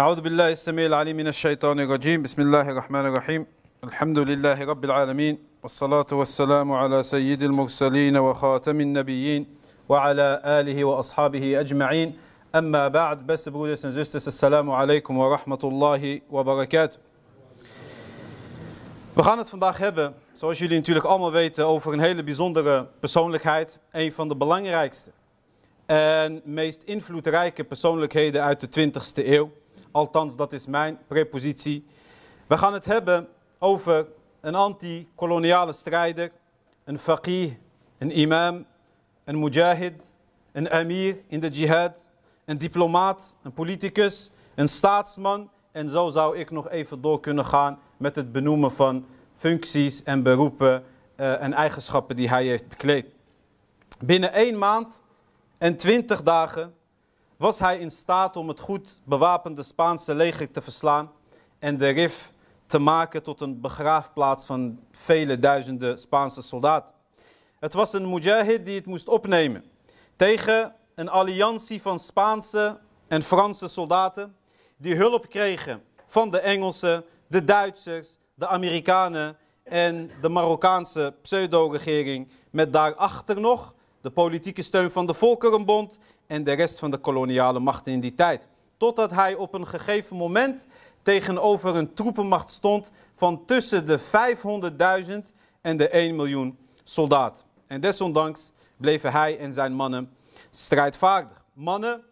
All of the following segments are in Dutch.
أعوذ بالله السميع العليم من الشيطان الرجيم بسم الله الرحمن الرحيم الحمد لله رب العالمين والصلاة والسلام على سيد المرسلين وخاتم النبيين وعلى آله وأصحابه أجمعين أما بعد بس بروديس نزيستس السلام عليكم ورحمة الله وبركاته We gaan het vandaag hebben, zoals jullie natuurlijk allemaal weten, over een hele bijzondere persoonlijkheid. Een van de belangrijkste en meest invloedrijke persoonlijkheden uit de 20ste eeuw. Althans, dat is mijn prepositie. We gaan het hebben over een anti-koloniale strijder, een faqih, een imam, een mujahid, een amir in de jihad, een diplomaat, een politicus, een staatsman. En zo zou ik nog even door kunnen gaan met het benoemen van functies en beroepen uh, en eigenschappen die hij heeft bekleed. Binnen één maand en twintig dagen was hij in staat om het goed bewapende Spaanse leger te verslaan en de Rif te maken tot een begraafplaats van vele duizenden Spaanse soldaten. Het was een mujahid die het moest opnemen tegen een alliantie van Spaanse en Franse soldaten die hulp kregen van de Engelsen, de Duitsers, de Amerikanen en de Marokkaanse pseudo-regering met daarachter nog de politieke steun van de Volkerenbond en de rest van de koloniale machten in die tijd. Totdat hij op een gegeven moment tegenover een troepenmacht stond van tussen de 500.000 en de 1 miljoen soldaten. En desondanks bleven hij en zijn mannen strijdvaardig. Mannen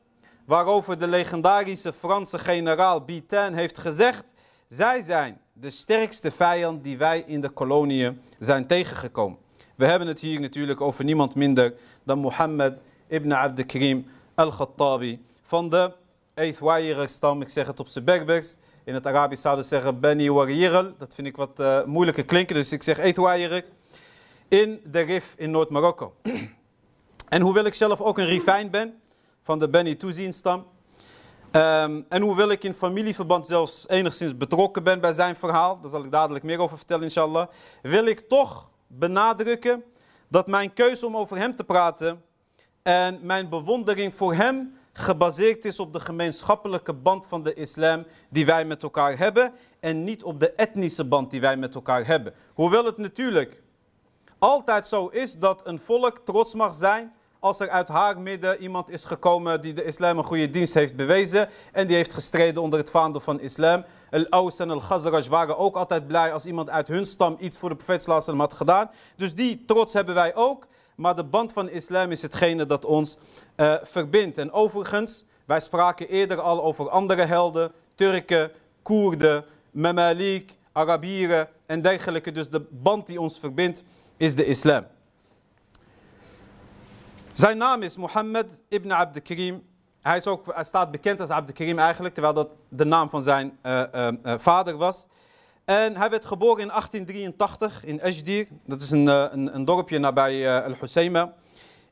waarover de legendarische Franse generaal Bitain heeft gezegd: zij zijn de sterkste vijand die wij in de koloniën zijn tegengekomen. We hebben het hier natuurlijk over niemand minder dan Mohammed ibn Abd Karim al-Khattabi van de Eithwayer stam. Ik zeg het op zijn Berbers. In het Arabisch zouden ze zeggen Beni Wariyerel. Dat vind ik wat uh, moeilijker klinken, dus ik zeg Eithwayer. In de Rif in Noord-Marokko. en hoewel ik zelf ook een Rifijn ben van de Beni Touzin stam. Um, en hoewel ik in familieverband zelfs enigszins betrokken ben bij zijn verhaal, daar zal ik dadelijk meer over vertellen inshallah, wil ik toch benadrukken dat mijn keuze om over hem te praten en mijn bewondering voor hem gebaseerd is op de gemeenschappelijke band van de islam die wij met elkaar hebben en niet op de etnische band die wij met elkaar hebben. Hoewel het natuurlijk altijd zo is dat een volk trots mag zijn als er uit haar midden iemand is gekomen die de islam een goede dienst heeft bewezen en die heeft gestreden onder het vaandel van islam. Al-Aus en Al-Khazraj waren ook altijd blij als iemand uit hun stam iets voor de profeet had gedaan. Dus die trots hebben wij ook. Maar de band van islam is hetgene dat ons uh, verbindt. En overigens, wij spraken eerder al over andere helden. Turken, Koerden, Mamalik, Arabieren en dergelijke. Dus de band die ons verbindt is de islam. Zijn naam is Mohammed ibn Abd Karim. Hij, is ook, hij staat bekend als Abd Karim eigenlijk, terwijl dat de naam van zijn uh, uh, uh, vader was. En hij werd geboren in 1883 in Ajdir. Dat is een, een, een dorpje nabij Al-Husayma.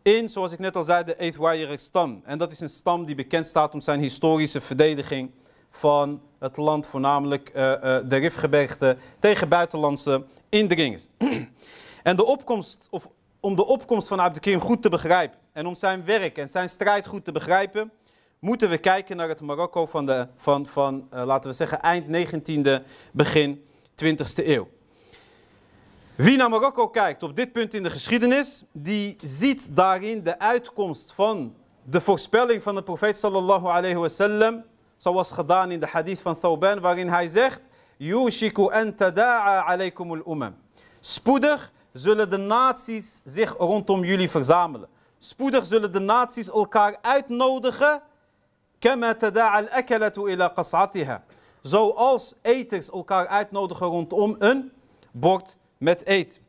In, zoals ik net al zei, de Eithwayer stam. En dat is een stam die bekend staat om zijn historische verdediging van het land, voornamelijk de Rifgebergte, tegen buitenlandse indringers. en de opkomst, of om de opkomst van Abd Karim goed te begrijpen en om zijn werk en zijn strijd goed te begrijpen, moeten we kijken naar het Marokko van, de, van, van uh, laten we zeggen, eind 19e, begin 20e eeuw. Wie naar Marokko kijkt op dit punt in de geschiedenis, die ziet daarin de uitkomst van de voorspelling van de profeet sallallahu alayhi wasallam, zoals gedaan in de hadith van Thawban, waarin hij zegt, Yushiku an alaykum al-umam. Spoedig zullen de naties zich rondom jullie verzamelen. Spoedig zullen de naties elkaar uitnodigen. Zoals eters elkaar uitnodigen rondom een bord met eten.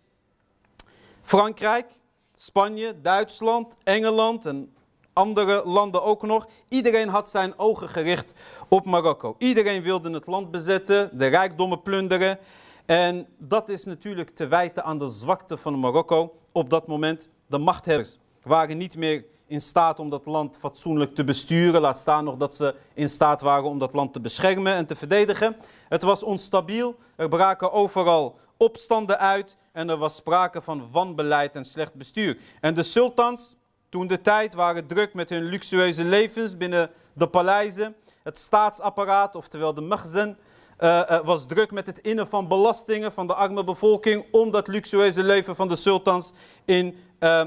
Frankrijk, Spanje, Duitsland, Engeland en andere landen ook nog. Iedereen had zijn ogen gericht op Marokko. Iedereen wilde het land bezetten, de rijkdommen plunderen. En dat is natuurlijk te wijten aan de zwakte van Marokko op dat moment. De machthebbers waren niet meer in staat om dat land fatsoenlijk te besturen. Laat staan nog dat ze in staat waren om dat land te beschermen en te verdedigen. Het was onstabiel. Er braken overal opstanden uit. En er was sprake van wanbeleid en slecht bestuur. En de sultans, toen de tijd, waren druk met hun luxueuze levens binnen de paleizen. Het staatsapparaat, oftewel de maghzen, uh, was druk met het innen van belastingen van de arme bevolking om dat luxueuze leven van de sultans in, uh,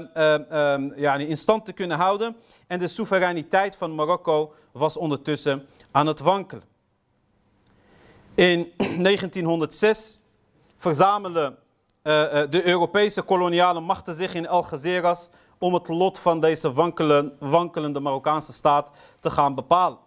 ja, in stand te kunnen houden. En de soevereiniteit van Marokko was ondertussen aan het wankelen. In 1906 verzamelen uh, de Europese koloniale machten zich in Algeciras om het lot van deze wankelen, wankelende Marokkaanse staat te gaan bepalen.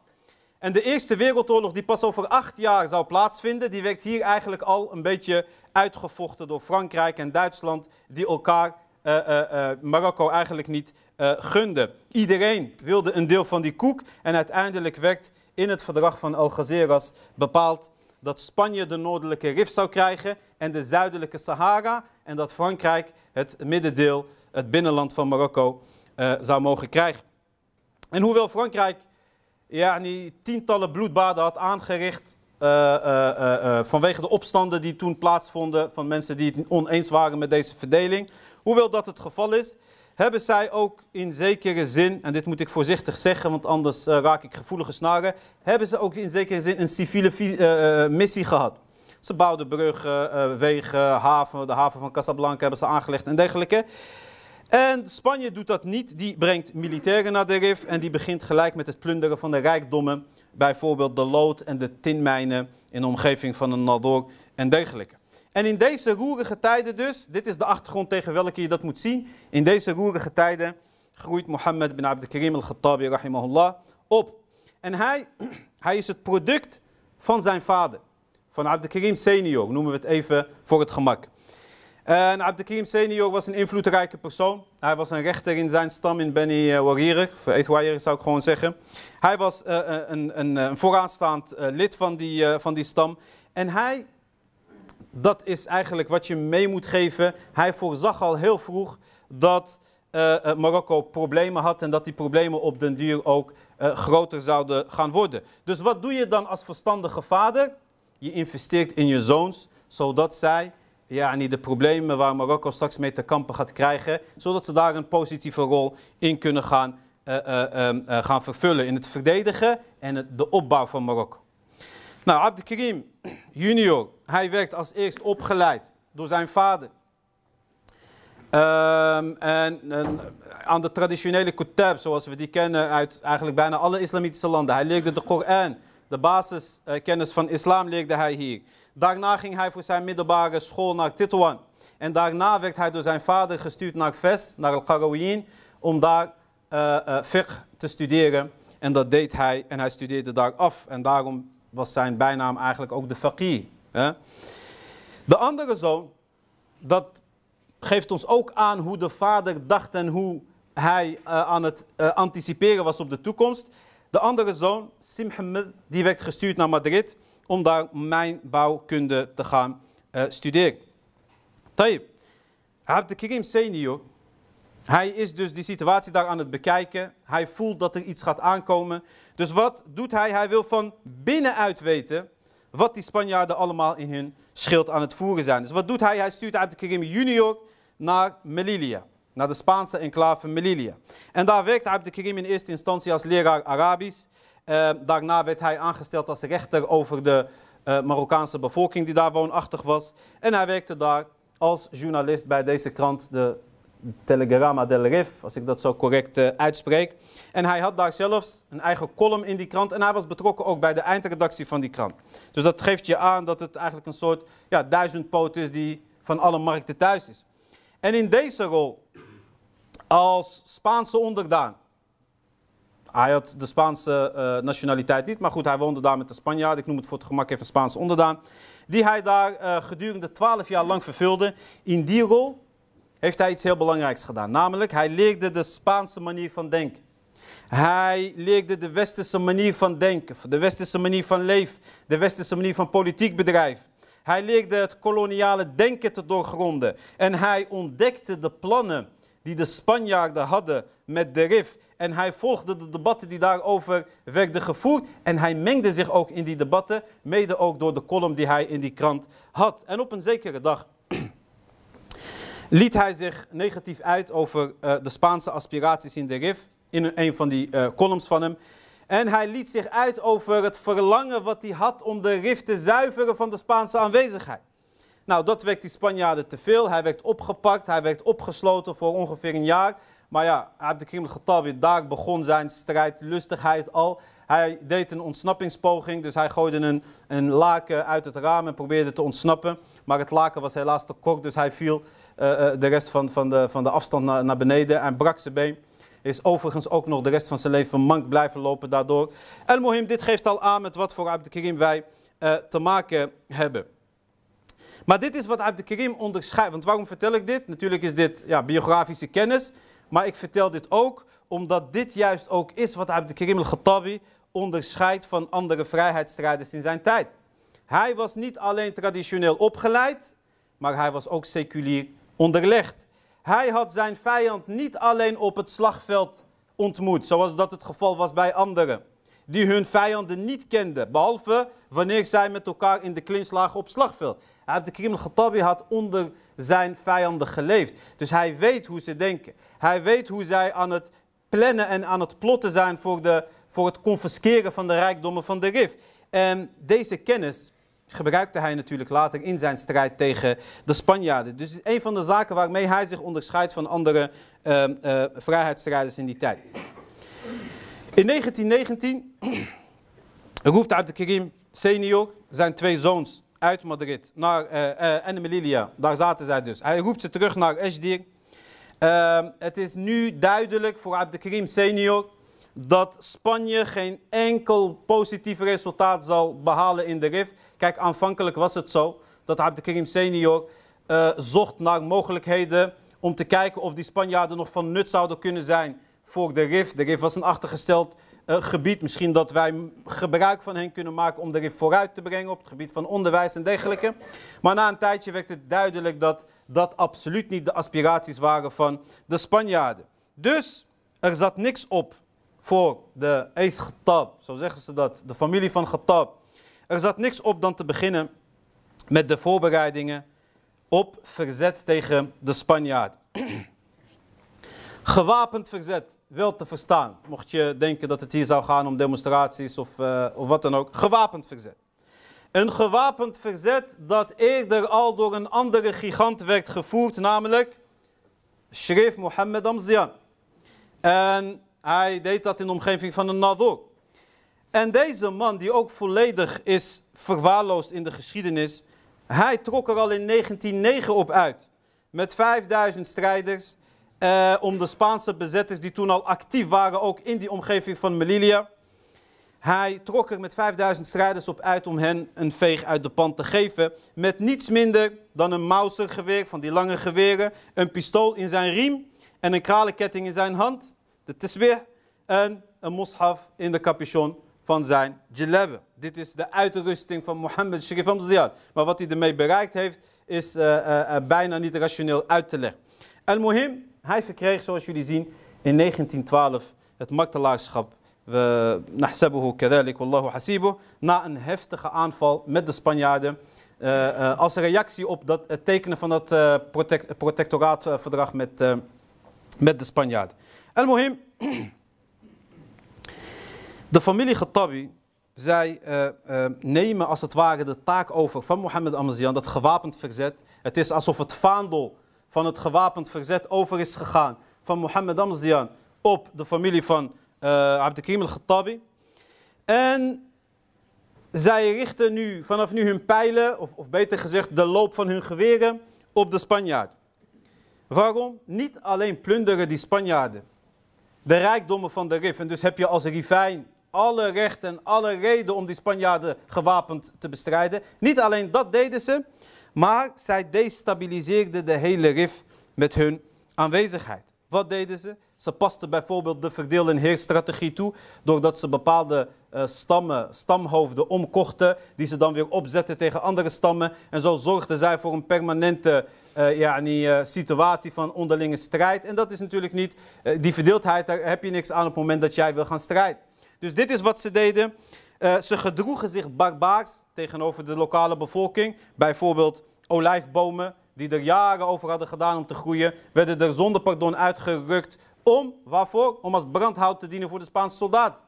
En de Eerste Wereldoorlog, die pas over acht jaar zou plaatsvinden, die werd hier eigenlijk al een beetje uitgevochten door Frankrijk en Duitsland, die elkaar uh, uh, Marokko eigenlijk niet gunden. Iedereen wilde een deel van die koek en uiteindelijk werd in het verdrag van Algeciras bepaald dat Spanje de noordelijke Rif zou krijgen en de zuidelijke Sahara en dat Frankrijk het middendeel, het binnenland van Marokko, zou mogen krijgen. En hoewel Frankrijk die tientallen bloedbaden had aangericht. Uh, uh, uh, vanwege de opstanden die toen plaatsvonden van mensen die het oneens waren met deze verdeling. Hoewel dat het geval is, hebben zij ook in zekere zin, en dit moet ik voorzichtig zeggen, want anders raak ik gevoelige snaren, hebben ze ook in zekere zin een civiele missie gehad. Ze bouwden bruggen, wegen, haven, de haven van Casablanca hebben ze aangelegd en dergelijke. En Spanje doet dat niet. Die brengt militairen naar de Rif en die begint gelijk met het plunderen van de rijkdommen. Bijvoorbeeld de lood en de tinmijnen in de omgeving van de Nador en dergelijke. En in deze roerige tijden dus, dit is de achtergrond tegen welke je dat moet zien. In deze roerige tijden groeit Mohammed bin Abd al-Khattabi rahimahullah op. En hij, hij is het product van zijn vader. Van Abd senior, noemen we het even voor het gemak. En Abdelkrim senior was een invloedrijke persoon. Hij was een rechter in zijn stam in Beni uh, Warire, zou ik gewoon zeggen. Hij was uh, een, een, een, vooraanstaand lid van die, van die stam. En hij, dat is eigenlijk wat je mee moet geven. Hij voorzag al heel vroeg dat Marokko problemen had en dat die problemen op den duur ook groter zouden gaan worden. Dus wat doe je dan als verstandige vader? Je investeert in je zoons, zodat zij ja, de problemen waar Marokko straks mee te kampen gaat krijgen, zodat ze daar een positieve rol in kunnen gaan, uh, uh, uh, gaan vervullen in het verdedigen en de opbouw van Marokko. Nou, Abdelkrim junior, hij werd als eerst opgeleid door zijn vader. En, en, aan de traditionele kutab, zoals we die kennen uit eigenlijk bijna alle islamitische landen. Hij leerde de Koran, de basiskennis van islam leerde hij hier. Daarna ging hij voor zijn middelbare school naar Titouan. En daarna werd hij door zijn vader gestuurd naar Fes, naar Al-Qarawiyyin, om daar uh, fiqh te studeren. En dat deed hij en hij studeerde daar af. En daarom was zijn bijnaam eigenlijk ook de faqih. Hè? De andere zoon, dat geeft ons ook aan hoe de vader dacht en hoe hij uh, aan het anticiperen was op de toekomst. De andere zoon, Simhamid, die werd gestuurd naar Madrid om daar mijn bouwkunde te gaan uh, studeren. Tayyip, Abd Karim senior, hij is dus die situatie daar aan het bekijken. Hij voelt dat er iets gaat aankomen. Dus wat doet hij? Hij wil van binnenuit weten wat die Spanjaarden allemaal in hun schild aan het voeren zijn. Dus wat doet hij? Hij stuurt Abd Karim junior naar Melilla. Naar de Spaanse enclave Melilla. En daar werkt Abd Karim in eerste instantie als leraar Arabisch. Uh, daarna werd hij aangesteld als rechter over de uh, Marokkaanse bevolking die daar woonachtig was. En hij werkte daar als journalist bij deze krant, de Telegrama del Rif, als ik dat zo correct uh, uitspreek. En hij had daar zelfs een eigen column in die krant en hij was betrokken ook bij de eindredactie van die krant. Dus dat geeft je aan dat het eigenlijk een soort ja, duizendpoot is die van alle markten thuis is. En in deze rol als Spaanse onderdaan hij had de Spaanse uh, nationaliteit niet, maar goed, hij woonde daar met de Spanjaard. Ik noem het voor het gemak even Spaanse onderdaan. Die hij daar uh, gedurende twaalf jaar lang vervulde. In die rol heeft hij iets heel belangrijks gedaan. Namelijk, hij leerde de Spaanse manier van denken. Hij leerde de westerse manier van denken, de westerse manier van leven, de westerse manier van politiek bedrijven. Hij leerde het koloniale denken te doorgronden. En hij ontdekte de plannen die de Spanjaarden hadden met de RIF. En hij volgde de debatten die daarover werden gevoerd. En hij mengde zich ook in die debatten, mede ook door de column die hij in die krant had. En op een zekere dag liet hij zich negatief uit over uh, de Spaanse aspiraties in de RIF. In een van die uh, columns van hem. En hij liet zich uit over het verlangen wat hij had om de rif te zuiveren van de Spaanse aanwezigheid. Nou, dat werd die Spanjaarden te veel. Hij werd opgepakt, hij werd opgesloten voor ongeveer een jaar. Maar ja, Abdelkrim al-Khattabi, daar begon zijn strijdlustigheid al. Hij deed een ontsnappingspoging, dus hij gooide een, een laken uit het raam en probeerde te ontsnappen. Maar het laken was helaas te kort, dus hij viel uh, de rest van, van, de, van de afstand naar, naar beneden en brak zijn been. Is overigens ook nog de rest van zijn leven mank blijven lopen daardoor. El Mohim, dit geeft al aan met wat voor Abdelkrim wij uh, te maken hebben. Maar dit is wat Abdelkrim onderscheidt. Want waarom vertel ik dit? Natuurlijk is dit ja, biografische kennis. Maar ik vertel dit ook omdat dit juist ook is wat Abdelkrim al-Khattabi onderscheidt van andere vrijheidsstrijders in zijn tijd. Hij was niet alleen traditioneel opgeleid, maar hij was ook seculier onderlegd. Hij had zijn vijand niet alleen op het slagveld ontmoet, zoals dat het geval was bij anderen, die hun vijanden niet kenden, behalve wanneer zij met elkaar in de klins lagen op slagveld. Abdelkrim al-Khattabi had onder zijn vijanden geleefd. Dus hij weet hoe ze denken. Hij weet hoe zij aan het plannen en aan het plotten zijn voor, de, voor het confisceren van de rijkdommen van de RIF. En deze kennis gebruikte hij natuurlijk later in zijn strijd tegen de Spanjaarden. Dus een van de zaken waarmee hij zich onderscheidt van andere uh, uh, vrijheidsstrijders in die tijd. In 1919 roept Abdelkrim senior zijn twee zoons uit Madrid naar uh, uh, en Melilla. Daar zaten zij dus. Hij roept ze terug naar Eshdir. Uh, het is nu duidelijk voor Abdelkrim senior dat Spanje geen enkel positief resultaat zal behalen in de RIF. Kijk, aanvankelijk was het zo dat Abdelkrim senior uh, zocht naar mogelijkheden om te kijken of die Spanjaarden nog van nut zouden kunnen zijn voor de RIF. De RIF was een achtergesteld uh, gebied. Misschien dat wij gebruik van hen kunnen maken om de RIF vooruit te brengen op het gebied van onderwijs en dergelijke. Maar na een tijdje werd het duidelijk dat dat absoluut niet de aspiraties waren van de Spanjaarden. Dus er zat niks op voor de Eid Ghattab, zo zeggen ze dat, de familie van Ghattab. Er zat niks op dan te beginnen met de voorbereidingen op verzet tegen de Spanjaarden. Gewapend verzet, wel te verstaan. Mocht je denken dat het hier zou gaan om demonstraties of, uh, of wat dan ook. Gewapend verzet. Een gewapend verzet dat eerder al door een andere gigant werd gevoerd, namelijk Sharif Mohammed Amzian. En hij deed dat in de omgeving van een Nadur. En deze man, die ook volledig is verwaarloosd in de geschiedenis, hij trok er al in 1909 op uit. Met 5000 strijders uh, om de Spaanse bezetters die toen al actief waren, ook in die omgeving van Melilla. Hij trok er met 5000 strijders op uit om hen een veeg uit de pan te geven. Met niets minder dan een Mausergeweer van die lange geweren, een pistool in zijn riem en een kralenketting in zijn hand, de tesbih en een moshaf in de capuchon van zijn jalabbe. Dit is de uitrusting van Mohammed Sharif Amziyad. Maar wat hij ermee bereikt heeft, is uh, uh, bijna niet rationeel uit te leggen. Al-Muhim, hij verkreeg, zoals jullie zien, in 1912 het martelaarschap. We. Na een heftige aanval met de Spanjaarden. Uh, uh, als reactie op dat, het tekenen van dat protect, protectoraatverdrag met, met de Spanjaarden. Al-Muhim, de familie Khattabi, zij nemen als het ware de taak over van Mohammed Amazian, dat gewapend verzet. Het is alsof het vaandel van het gewapend verzet over is gegaan van Mohammed Amzian op de familie van uh, Abdelkrim al-Khattabi. En zij richten nu vanaf nu hun pijlen, of, of beter gezegd de loop van hun geweren, op de Spanjaarden. Waarom? Niet alleen plunderen die Spanjaarden de rijkdommen van de Rif. En dus heb je als rivijn alle rechten en alle reden om die Spanjaarden gewapend te bestrijden. Niet alleen dat deden ze, maar zij destabiliseerden de hele RIF met hun aanwezigheid. Wat deden ze? Ze pasten bijvoorbeeld de verdeel- en heersstrategie toe, doordat ze bepaalde uh, stammen, stamhoofden omkochten, die ze dan weer opzetten tegen andere stammen. En zo zorgden zij voor een permanente uh, yani, uh, situatie van onderlinge strijd. En dat is natuurlijk niet, die verdeeldheid, daar heb je niks aan op het moment dat jij wil gaan strijden. Dus dit is wat ze deden. Uh, ze gedroegen zich barbaars tegenover de lokale bevolking. Bijvoorbeeld olijfbomen die er jaren over hadden gedaan om te groeien, werden er zonder pardon uitgerukt om, waarvoor? Om als brandhout te dienen voor de Spaanse soldaat.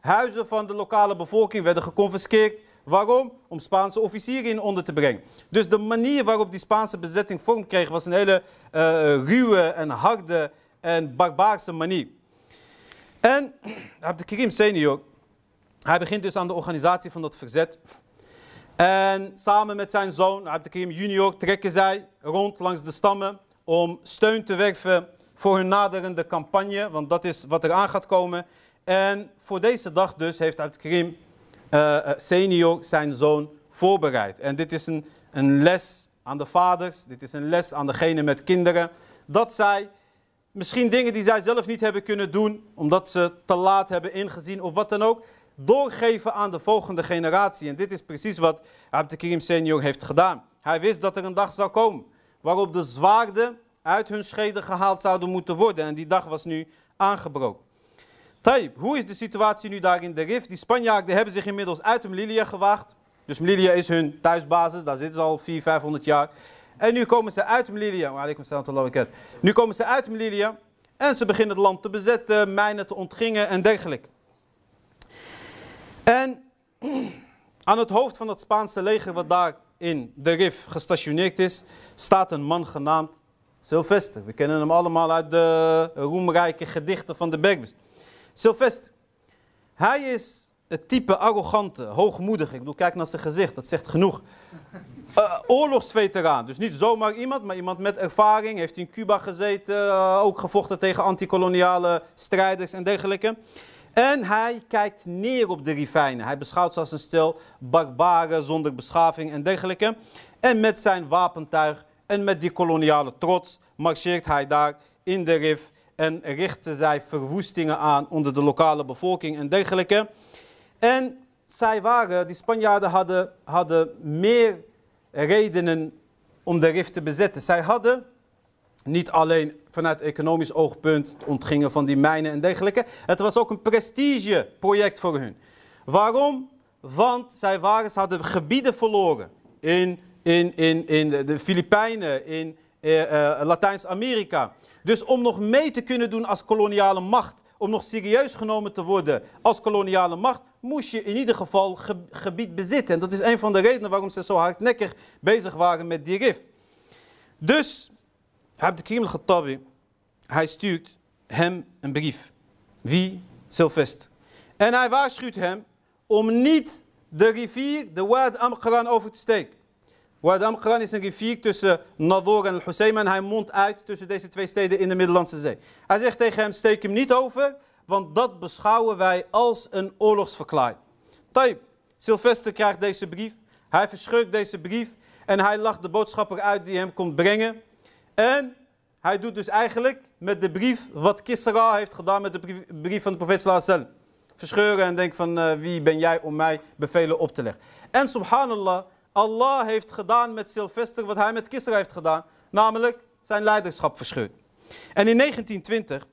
Huizen van de lokale bevolking werden geconfiskeerd. Waarom? Om Spaanse officieren in onder te brengen. Dus de manier waarop die Spaanse bezetting vorm kreeg was een hele uh, ruwe en harde en barbaarse manier. En Abdelkrim senior, hij begint dus aan de organisatie van dat verzet. En samen met zijn zoon Abdelkrim junior trekken zij rond langs de stammen om steun te werven voor hun naderende campagne, want dat is wat er aan gaat komen. En voor deze dag dus heeft Abdelkrim uh, senior zijn zoon voorbereid. En dit is een, een les aan de vaders, dit is een les aan degene met kinderen, dat zij misschien dingen die zij zelf niet hebben kunnen doen, omdat ze te laat hebben ingezien of wat dan ook, doorgeven aan de volgende generatie. En dit is precies wat Abdelkrim senior heeft gedaan. Hij wist dat er een dag zou komen waarop de zwaarden uit hun scheden gehaald zouden moeten worden. En die dag was nu aangebroken. Taib, hoe is de situatie nu daar in de Rif? Die Spanjaarden hebben zich inmiddels uit Melilla gewaagd. Dus Melilla is hun thuisbasis, daar zitten ze al 400, 500 jaar. En nu komen ze uit Melilla. Nu komen ze uit Melilla en ze beginnen het land te bezetten, mijnen te ontgingen en dergelijke. En aan het hoofd van het Spaanse leger wat daar in de Rif gestationeerd is, staat een man genaamd Sylvester. We kennen hem allemaal uit de roemrijke gedichten van de Berbers. Sylvester. Hij is het type arrogante, hoogmoedige. Ik bedoel, kijk naar zijn gezicht, dat zegt genoeg. Uh, oorlogsveteraan, dus niet zomaar iemand, maar iemand met ervaring. Heeft in Cuba gezeten, uh, ook gevochten tegen antikoloniale strijders en dergelijke. En hij kijkt neer op de Rifijnen. Hij beschouwt ze als een stel barbaren zonder beschaving en dergelijke. En met zijn wapentuig en met die koloniale trots marcheert hij daar in de Rif en richten zij verwoestingen aan onder de lokale bevolking en dergelijke. En zij waren, die Spanjaarden hadden, hadden meer redenen om de Rif te bezetten. Zij hadden niet alleen vanuit economisch oogpunt het ontgingen van die mijnen en dergelijke. Het was ook een prestigeproject voor hun. Waarom? Want zij waren, ze hadden gebieden verloren in, in, in, in de Filipijnen, in eh, eh, Latijns-Amerika. Dus om nog mee te kunnen doen als koloniale macht, om nog serieus genomen te worden als koloniale macht, moest je in ieder geval gebied bezitten. En dat is een van de redenen waarom ze zo hardnekkig bezig waren met die RIF. Dus Abdelkrim al-Khattabi, hij stuurt hem een brief. Wie? Sylvester. En hij waarschuwt hem om niet de rivier, de Wad Amqaran, over te steken. Wad Amqaran is een rivier tussen Nador en Al-Husayma en hij mondt uit tussen deze twee steden in de Middellandse Zee. Hij zegt tegen hem, steek hem niet over, want dat beschouwen wij als een oorlogsverklaring. Taib, Sylvester krijgt deze brief, hij verscheukt deze brief en hij lacht de boodschapper uit die hem komt brengen. En hij doet dus eigenlijk met de brief wat Kisra heeft gedaan met de brief van de profeet sallallahu Verscheuren en denkt van uh, wie ben jij om mij bevelen op te leggen. En subhanallah, Allah heeft gedaan met Sylvester wat hij met Kisra heeft gedaan. Namelijk zijn leiderschap verscheurd. En in 1920,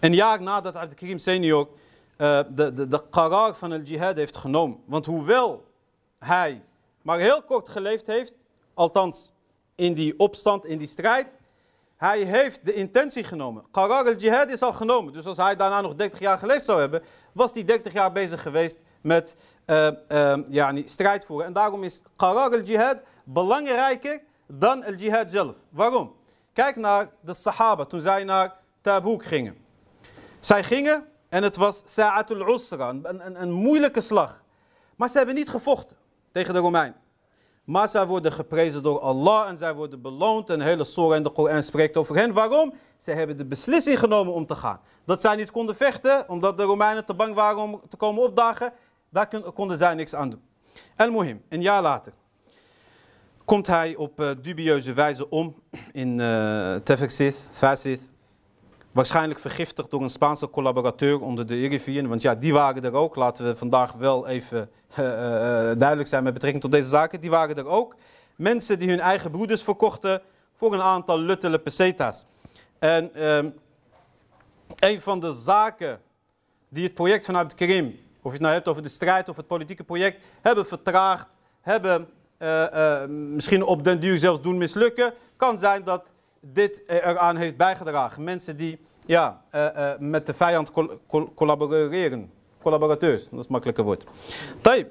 een jaar nadat Abdelkrim senior uh, de, de, de qarar van el jihad heeft genomen. Want hoewel hij maar heel kort geleefd heeft, althans in die opstand, in die strijd. Hij heeft de intentie genomen. Qarar al-Jihad is al genomen. Dus als hij daarna nog 30 jaar geleefd zou hebben, was hij 30 jaar bezig geweest met uh, strijd voeren. En daarom is Qarar al-Jihad belangrijker dan al-Jihad zelf. Waarom? Kijk naar de Sahaba toen zij naar Tabuk gingen. Zij gingen en het was Sa'atul Usra, een, een, moeilijke slag. Maar ze hebben niet gevochten tegen de Romeinen. Maar zij worden geprezen door Allah en zij worden beloond. En de hele surah in de Koran spreekt over hen. Waarom? Zij hebben de beslissing genomen om te gaan. Dat zij niet konden vechten, omdat de Romeinen te bang waren om te komen opdagen. Daar konden zij niks aan doen. El Mohim, een jaar later, komt hij op uh, dubieuze wijze om in uh, Tefexit, Fasid. Waarschijnlijk vergiftigd door een Spaanse collaborateur onder de Iriviën. Want ja, die waren er ook. Laten we vandaag wel even uh, uh, duidelijk zijn met betrekking tot deze zaken. Die waren er ook. Mensen die hun eigen broeders verkochten voor een aantal luttele peseta's. En uh, een van de zaken die het project vanuit Krim, of je het nou hebt over de strijd of het politieke project, hebben vertraagd, hebben misschien op den duur zelfs doen mislukken, kan zijn dat dit eraan heeft bijgedragen. Mensen die ja, uh, uh, met de vijand col col collaboreren. collaborateurs. Dat is makkelijker woord. Taib.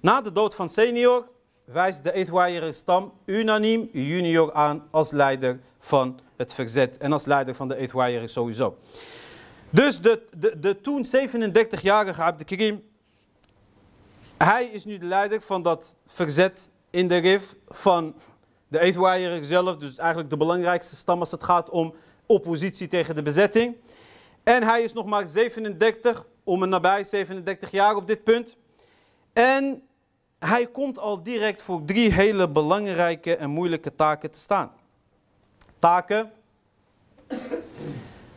Na de dood van senior wijst de Ethiopische stam unaniem junior aan als leider van het verzet en als leider van de Ethiopiërs sowieso. Dus de, de, de toen 37-jarige Abdelkrim, hij is nu de leider van dat verzet in de RIF van de Ethiopiërs zelf, dus eigenlijk de belangrijkste stam als het gaat om oppositie tegen de bezetting. En hij is nog maar 37, om een nabij 37 jaar op dit punt. En hij komt al direct voor drie hele belangrijke en moeilijke taken te staan. Taken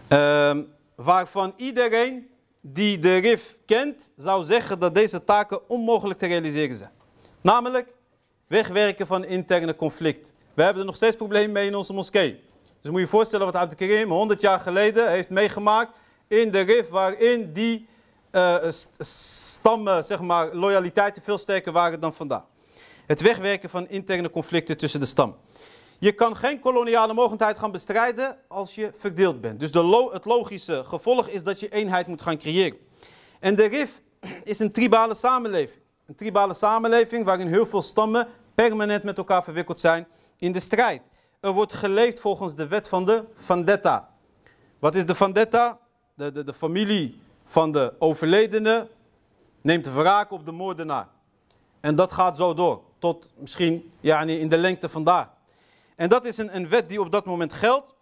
uh, waarvan iedereen die de RIF kent, zou zeggen dat deze taken onmogelijk te realiseren zijn. Namelijk wegwerken van interne conflict. We hebben er nog steeds problemen mee in onze moskee. Dus moet je je voorstellen wat Abdul Karim 100 jaar geleden heeft meegemaakt in de RIF, waarin die uh, stammen, zeg maar, loyaliteiten veel sterker waren dan vandaag. Het wegwerken van interne conflicten tussen de stam. Je kan geen koloniale mogendheid gaan bestrijden als je verdeeld bent. Dus de het logische gevolg is dat je eenheid moet gaan creëren. En de RIF is een tribale samenleving. Een tribale samenleving waarin heel veel stammen permanent met elkaar verwikkeld zijn in de strijd. Er wordt geleefd volgens de wet van de vendetta. Wat is de vendetta? De, de, de familie van de overledene neemt wraak op de moordenaar. En dat gaat zo door, tot misschien ja, in de lengte vandaag. En dat is een, een wet die op dat moment geldt.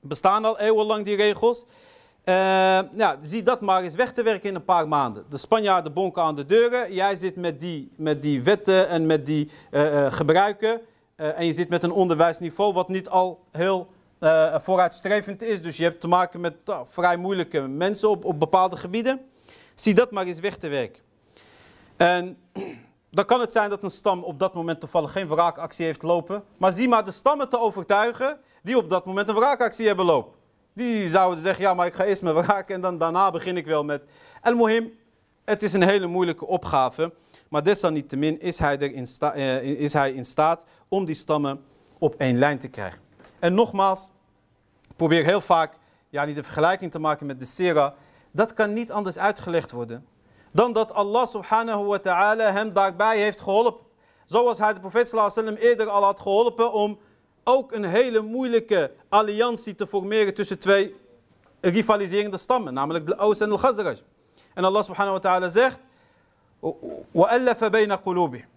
Bestaan al eeuwenlang die regels. Ja, zie dat maar eens weg te werken in een paar maanden. De Spanjaarden bonken aan de deuren. Jij zit met die, met die wetten en met die uh, gebruiken. Uh, en je zit met een onderwijsniveau wat niet al heel vooruitstrevend is. Dus je hebt te maken met vrij moeilijke mensen op, op bepaalde gebieden. Zie dat maar eens weg te werken. En dan kan het zijn dat een stam op dat moment toevallig geen wraakactie heeft lopen. Maar zie maar de stammen te overtuigen die op dat moment een wraakactie hebben lopen. Die zouden zeggen, ja maar ik ga eerst mijn wraak en dan daarna begin ik wel met... El Mohim, het is een hele moeilijke opgave. Maar desalniettemin is hij, er in sta, uh, is hij in staat om die stammen op één lijn te krijgen. En nogmaals, ik probeer heel vaak ja, niet de vergelijking te maken met de Sera. Dat kan niet anders uitgelegd worden dan dat Allah subhanahu wa ta'ala hem daarbij heeft geholpen. Zoals hij de profeet sallam eerder al had geholpen om ook een hele moeilijke alliantie te formeren tussen twee rivaliserende stammen, namelijk de Aus en de Khazraj. En Allah subhanahu wa ta'ala zegt, وَأَلَّفَ بَيْنَ قُلُوبِهِمْ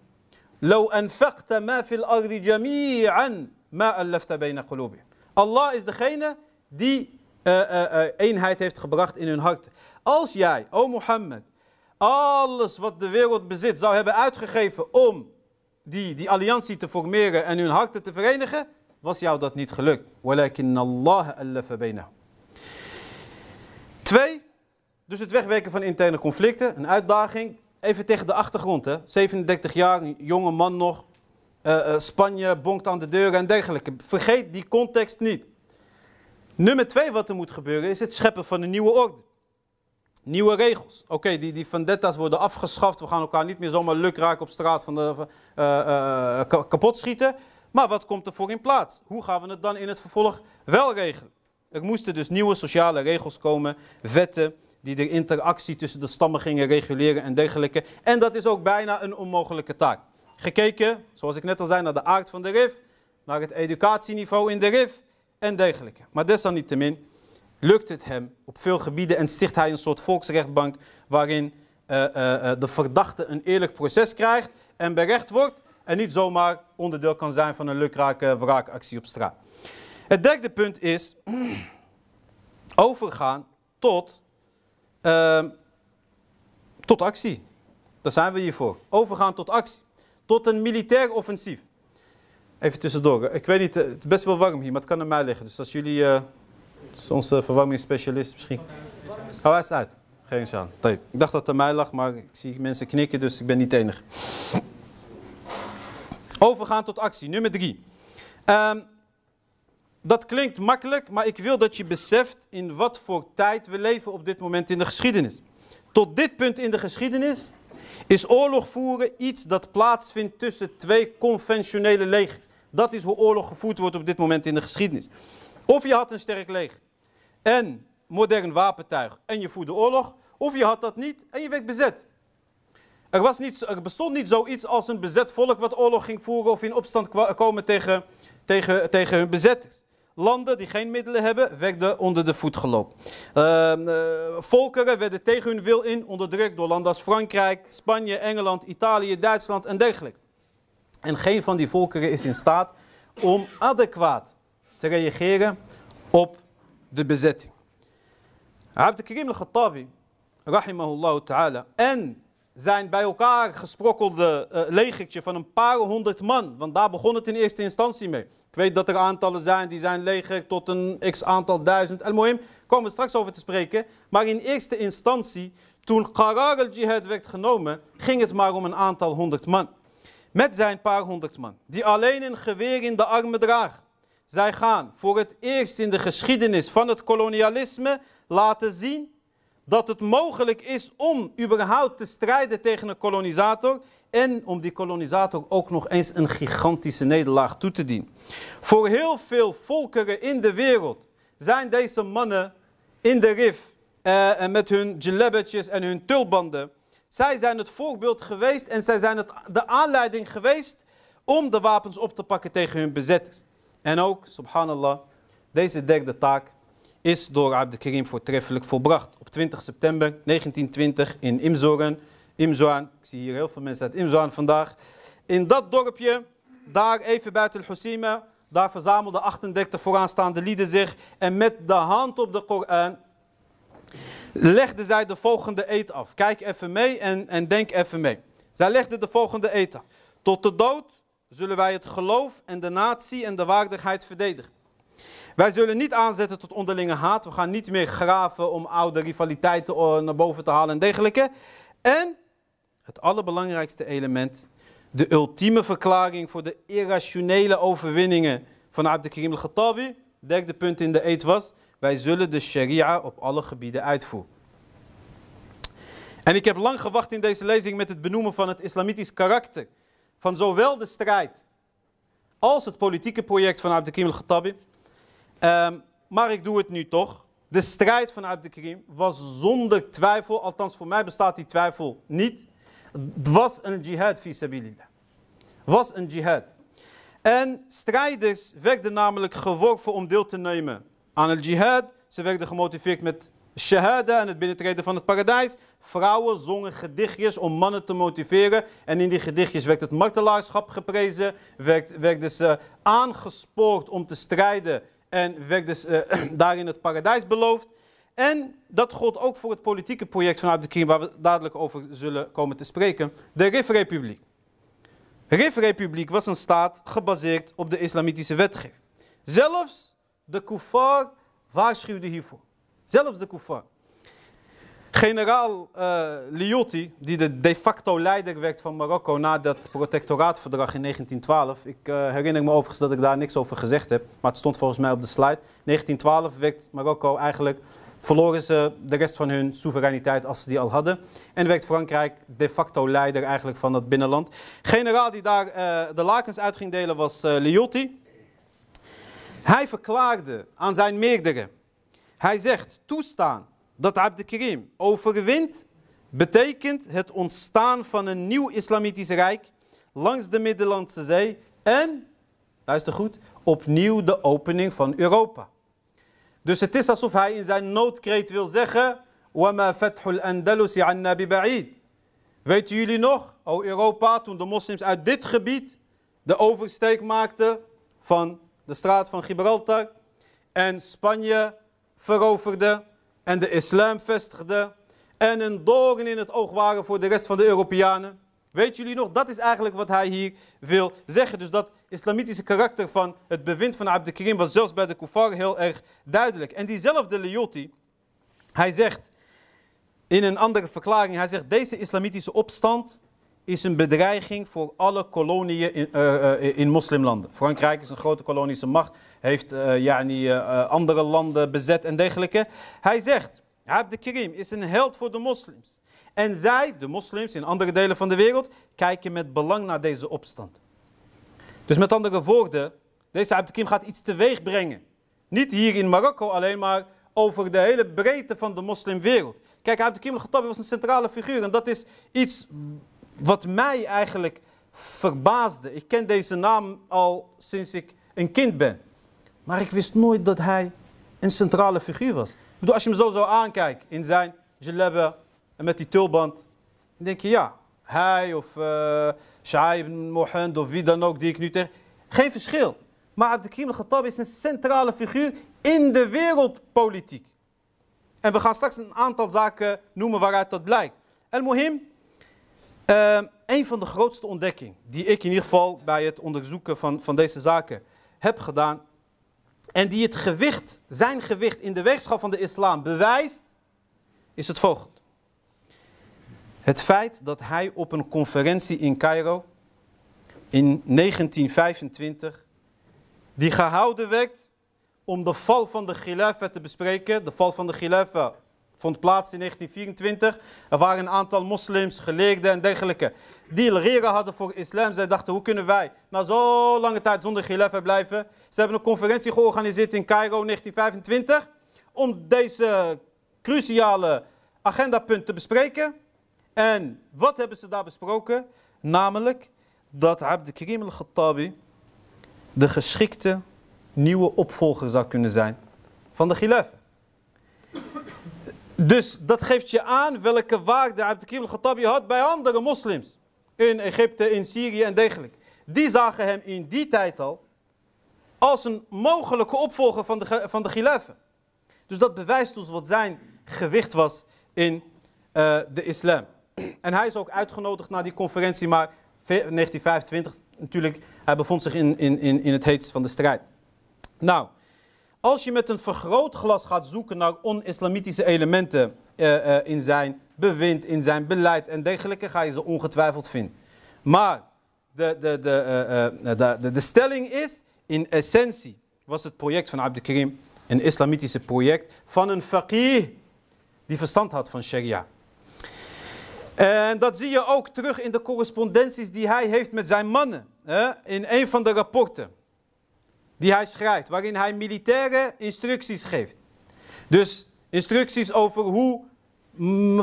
لَوْ أَنفَقْتَ مَا فِي الْأَرْضِ جَمِيعًا مَا أَلَّفْتَ بَيْنَ قُلُوبِهِمْ Allah is degene die uh, uh, uh, eenheid heeft gebracht in hun hart. Als jij, o Mohammed, alles wat de wereld bezit zou hebben uitgegeven om die, die alliantie te formeren en hun harten te verenigen, was jou dat niet gelukt. Walakin Allah Twee, dus het wegwerken van interne conflicten, een uitdaging. Even tegen de achtergrond, hè. 37 jaar, een jonge man nog. Uh, uh, Spanje bonkt aan de deuren en dergelijke. Vergeet die context niet. Nummer twee wat er moet gebeuren is het scheppen van een nieuwe orde. Nieuwe regels. Oké, die, die vendetta's worden afgeschaft. We gaan elkaar niet meer zomaar lukraak op straat van de, uh, kapot schieten. Maar wat komt er voor in plaats? Hoe gaan we het dan in het vervolg wel regelen? Er moesten dus nieuwe sociale regels komen, wetten die de interactie tussen de stammen gingen reguleren en dergelijke. En dat is ook bijna een onmogelijke taak. Gekeken, zoals ik net al zei, naar de aard van de RIF, naar het educatieniveau in de RIF en dergelijke. Maar desalniettemin lukt het hem op veel gebieden en sticht hij een soort volksrechtbank waarin uh, uh, de verdachte een eerlijk proces krijgt en berecht wordt en niet zomaar onderdeel kan zijn van een lukrake wraakactie op straat. Het derde punt is overgaan tot, uh, tot actie. Daar zijn we hier voor. Overgaan tot actie. Tot een militair offensief. Even tussendoor. Ik weet niet, het is best wel warm hier, maar het kan aan mij liggen. Dus als jullie is onze verwarmingsspecialist misschien. Oh, hij is uit. Geen aan. Ik dacht dat het aan mij lag, maar ik zie mensen knikken, dus ik ben niet enig. Overgaan tot actie. Nummer drie. Um, dat klinkt makkelijk, maar ik wil dat je beseft in wat voor tijd we leven op dit moment in de geschiedenis. Tot dit punt in de geschiedenis is oorlog voeren iets dat plaatsvindt tussen twee conventionele legers. Dat is hoe oorlog gevoerd wordt op dit moment in de geschiedenis. Of je had een sterk leger en modern wapentuig en je voerde oorlog. of je had dat niet en je werd bezet. Er, was niet, er bestond niet zoiets als een bezet volk wat oorlog ging voeren of in opstand komen tegen, tegen, tegen hun bezetters. Landen die geen middelen hebben, werden onder de voet gelopen. Uh, uh, volkeren werden tegen hun wil in onderdrukt door landen als Frankrijk, Spanje, Engeland, Italië, Duitsland en dergelijke. En geen van die volkeren is in staat om adequaat te reageren op de bezetting. Abd Karim al-Khattabi, rahimahullah ta'ala, en zijn bij elkaar gesprokkelde uh, legertje van een paar honderd man, want daar begon het in eerste instantie mee. Ik weet dat er aantallen zijn die zijn leger tot een x aantal duizend. El-Mohim, komen we straks over te spreken. Maar in eerste instantie, toen Qarar al-Jihad werd genomen, ging het maar om een aantal honderd man. Met zijn paar honderd man, die alleen een geweer in de armen dragen. Zij gaan voor het eerst in de geschiedenis van het kolonialisme laten zien dat het mogelijk is om überhaupt te strijden tegen een kolonisator en om die kolonisator ook nog eens een gigantische nederlaag toe te dienen. Voor heel veel volkeren in de wereld zijn deze mannen in de rif uh, met hun jalebetjes en hun tulbanden. Zij zijn het voorbeeld geweest en zij zijn het, de aanleiding geweest om de wapens op te pakken tegen hun bezetters. En ook, subhanallah, deze derde taak is door Abd Karim voortreffelijk volbracht. Op 20 september 1920 in Imzoren, Imzoan, ik zie hier heel veel mensen uit Imzoan vandaag. In dat dorpje, daar even buiten Husima, daar verzamelden 38 vooraanstaande lieden zich. En met de hand op de Koran legden zij de volgende eet af. Kijk even mee en, en denk even mee. Zij legden de volgende eet af. Tot de dood zullen wij het geloof en de natie en de waardigheid verdedigen. Wij zullen niet aanzetten tot onderlinge haat. We gaan niet meer graven om oude rivaliteiten eh, naar boven te halen en dergelijke. En het allerbelangrijkste element, de ultieme verklaring voor de irrationele overwinningen van Abd Karim al-Khattabi. Derde punt in de eet was, wij zullen de sharia op alle gebieden uitvoeren. En ik heb lang gewacht in deze lezing met het benoemen van het islamitisch karakter. Van zowel de strijd als het politieke project van Abd Karim al-Khattabi. Um, maar ik doe het nu toch. De strijd van Abd Karim was zonder twijfel, althans voor mij bestaat die twijfel niet. Het was een jihad fi sabilillah. Was een jihad. En strijders werden namelijk geworven om deel te nemen aan het jihad. Ze werden gemotiveerd met shahada en het binnentreden van het paradijs. Vrouwen zongen gedichtjes om mannen te motiveren. En in die gedichtjes werd het martelaarschap geprezen. Werd, werden ze aangespoord om te strijden en werd dus uh, daarin het paradijs beloofd. En dat gold ook voor het politieke project vanuit de Krim, waar we dadelijk over zullen komen te spreken, de RIF-republiek. RIF-republiek was een staat gebaseerd op de islamitische wetgeving. Zelfs de kuffar waarschuwde hiervoor. Zelfs de kuffar. Generaal uh, Liotti, die de de facto leider werd van Marokko na dat protectoraatverdrag in 1912. Ik uh, herinner me overigens dat ik daar niks over gezegd heb, maar het stond volgens mij op de slide. 1912 werd Marokko eigenlijk, verloren ze de rest van hun soevereiniteit als ze die al hadden. En werd Frankrijk de facto leider eigenlijk van dat binnenland. Generaal die daar uh, de lakens uit ging delen was Liotti. Hij verklaarde aan zijn meerdere, hij zegt toestaan dat Abd Karim overwint, betekent het ontstaan van een nieuw islamitisch rijk langs de Middellandse Zee en, luister goed, opnieuw de opening van Europa. Dus het is alsof hij in zijn noodkreet wil zeggen, وَمَا فَتْحُ الْأَنْدَلُسِ عَنَّا بِبَعِيدٍ Weten jullie nog, o Europa, toen de moslims uit dit gebied de oversteek maakten van de straat van Gibraltar en Spanje veroverde en de islam vestigden en een doorn in het oog waren voor de rest van de Europeanen. Weet jullie nog, dat is eigenlijk wat hij hier wil zeggen. Dus dat islamitische karakter van het bewind van Abd Karim was zelfs bij de kuffar heel erg duidelijk. En diezelfde Liyoti, hij zegt in een andere verklaring, hij zegt deze islamitische opstand is een bedreiging voor alle koloniën in, uh, in moslimlanden. Frankrijk is een grote kolonische macht, heeft uh, yani, andere landen bezet en dergelijke. Hij zegt, Abd Karim is een held voor de moslims. En zij, de moslims in andere delen van de wereld, kijken met belang naar deze opstand. Dus met andere woorden, deze Abd Karim gaat iets teweeg brengen. Niet hier in Marokko alleen, maar over de hele breedte van de moslimwereld. Kijk, Abdelkim al-Khattabi was een centrale figuur. En dat is iets wat mij eigenlijk verbaasde. Ik ken deze naam al sinds ik een kind ben. Maar ik wist nooit dat hij een centrale figuur was. Ik bedoel, als je hem zo zo aankijkt in zijn jalabba en met die tulband. Dan denk je, ja, hij of uh, Shaib Mohand of wie dan ook die ik nu tegen... Geen verschil. Maar Abdelkrim al-Khattab is een centrale figuur in de wereldpolitiek. En we gaan straks een aantal zaken noemen waaruit dat blijkt. En Mohim, uh, een van de grootste ontdekkingen die ik in ieder geval bij het onderzoeken van, van deze zaken heb gedaan. En die het gewicht, zijn gewicht in de weegschaal van de islam bewijst, is het volgende. Het feit dat hij op een conferentie in Cairo in 1925, die gehouden werd om de val van de Khilafa te bespreken. De val van de Khilafa vond plaats in 1924. Er waren een aantal moslims, geleerden en dergelijke die leren hadden voor islam. Zij dachten, hoe kunnen wij na zo lange tijd zonder Khilafa blijven? Ze hebben een conferentie georganiseerd in Cairo 1925 om deze cruciale agendapunt te bespreken. En wat hebben ze daar besproken? Namelijk dat Abd Karim al-Khattabi de geschikte nieuwe opvolger zou kunnen zijn van de Khilaf. Dus dat geeft je aan welke waarde Abd Karim al-Khattabi had bij andere moslims. In Egypte, in Syrië en dergelijke. Die zagen hem in die tijd al als een mogelijke opvolger van de, van de Dus dat bewijst ons wat zijn gewicht was in uh, de islam. En hij is ook uitgenodigd naar die conferentie, maar 1925 natuurlijk, hij bevond zich in, in, in, in het heetst van de strijd. Nou, als je met een vergrootglas gaat zoeken naar on-islamitische elementen uh, uh, in zijn bewind, in zijn beleid en dergelijke, ga je ze ongetwijfeld vinden. Maar de, de, de, uh, de, de, de stelling is, in essentie was het project van Abdul Karim een islamitische project van een faqih die verstand had van sharia. En dat zie je ook terug in de correspondenties die hij heeft met zijn mannen. Hè? In een van de rapporten die hij schrijft, waarin hij militaire instructies geeft. Dus instructies over hoe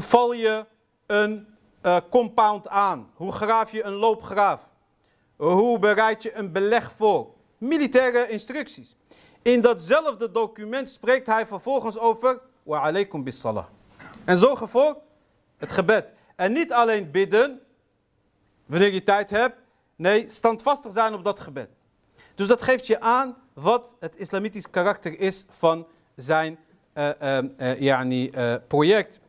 val je een uh, compound aan, hoe graaf je een loopgraaf, hoe bereid je een beleg voor. Militaire instructies. In datzelfde document spreekt hij vervolgens over wa alaikum bis salah. En zorg ervoor het gebed. En niet alleen bidden, wanneer je tijd hebt. Nee, standvastig zijn op dat gebed. Dus dat geeft je aan wat het islamitisch karakter is van zijn uh, uh, yani, project.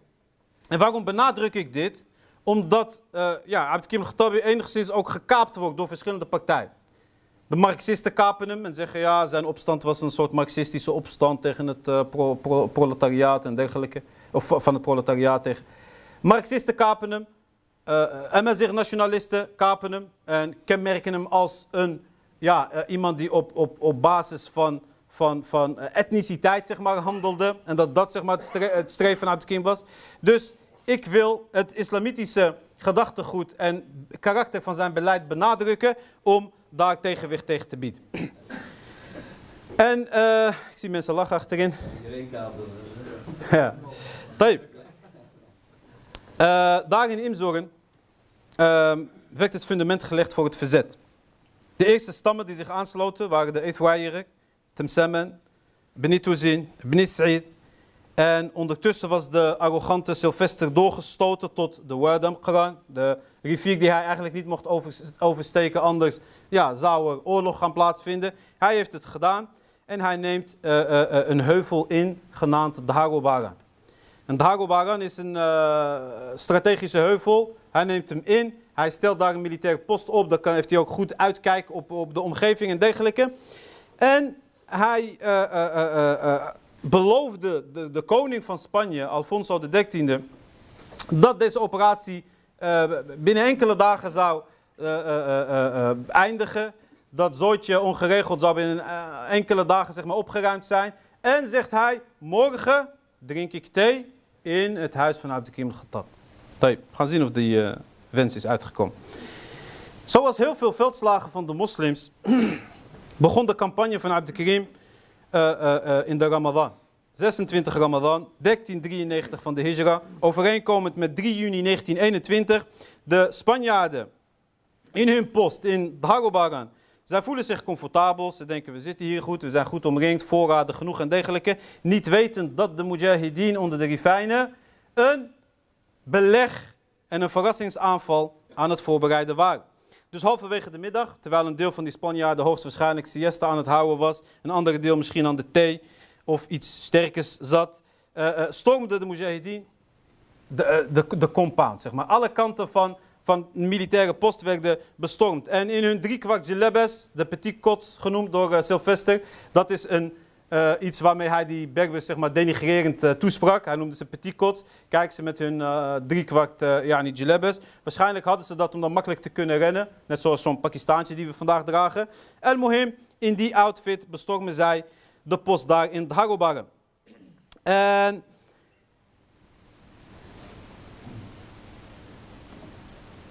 En waarom benadruk ik dit? Omdat ja, Abdelkim Khattabi enigszins ook gekaapt wordt door verschillende partijen. De Marxisten kapen hem en zeggen ja, zijn opstand was een soort marxistische opstand tegen het pro, pro, proletariaat en dergelijke. Of van het proletariaat tegen Marxisten kapen hem. Uh, zich nationalisten kapen hem. En kenmerken hem als een, ja, uh, iemand die op, op, op basis van, van, van etniciteit zeg maar, handelde. En dat dat zeg maar, het, stre het streven uit de kiem was. Dus ik wil het islamitische gedachtegoed en karakter van zijn beleid benadrukken om daar tegenwicht tegen te bieden. en uh, ik zie mensen lachen achterin. Ja. Uh, daarin Imzoren uh, werd het fundament gelegd voor het verzet. De eerste stammen die zich aansloten waren de Ethwayirik, Temsemen, Benituzin, Benis'id. En ondertussen was de arrogante Sylvester doorgestoten tot de Wadam Quran, de rivier die hij eigenlijk niet mocht oversteken, anders ja, zou er oorlog gaan plaatsvinden. Hij heeft het gedaan en hij neemt uh, uh, een heuvel in, genaamd Dagobaran. En Dagobaran is een strategische heuvel. Hij neemt hem in. Hij stelt daar een militaire post op. Dan kan, heeft hij ook goed uitkijk op, op de omgeving en dergelijke. En hij uh, uh, beloofde de, de, koning van Spanje, Alfonso XIII, dat deze operatie binnen enkele dagen zou eindigen. Dat Zootje ongeregeld zou binnen enkele dagen zeg maar, opgeruimd zijn. En zegt hij, morgen drink ik thee in het huis van Abdelkim al-Khattab. Gaan zien of die wens is uitgekomen. Zoals heel veel veldslagen van de moslims begon de campagne van Abdelkrim uh, uh, in de Ramadan. 26 Ramadan, 1393 van de Hijra, overeenkomend met 3 juni 1921. De Spanjaarden in hun post in Dhagobaran, zij voelen zich comfortabel. Ze denken, we zitten hier goed, we zijn goed omringd, voorraden genoeg en dergelijke. Niet wetend dat de mujahideen onder de rivijnen een beleg en een verrassingsaanval aan het voorbereiden waren. Dus halverwege de middag, terwijl een deel van die Spanjaarden hoogstwaarschijnlijk siesta aan het houden was, een andere deel misschien aan de thee of iets sterkers zat, uh, stormde de mujahideen de, uh, de, de compound, zeg maar. Alle kanten van, van militaire post werden bestormd. En in hun driekwart jelebes, de petit cots genoemd door Sylvester, dat is een uh, iets waarmee hij die Berbers zeg maar denigrerend uh, toesprak. Hij noemde ze petit cots. Kijk ze met hun uh, driekwart ja, niet. Waarschijnlijk hadden ze dat om dan makkelijk te kunnen rennen. Net zoals zo'n Pakistaantje die we vandaag dragen. El Mohim, in die outfit bestormen zij de post daar in Dharobare. En...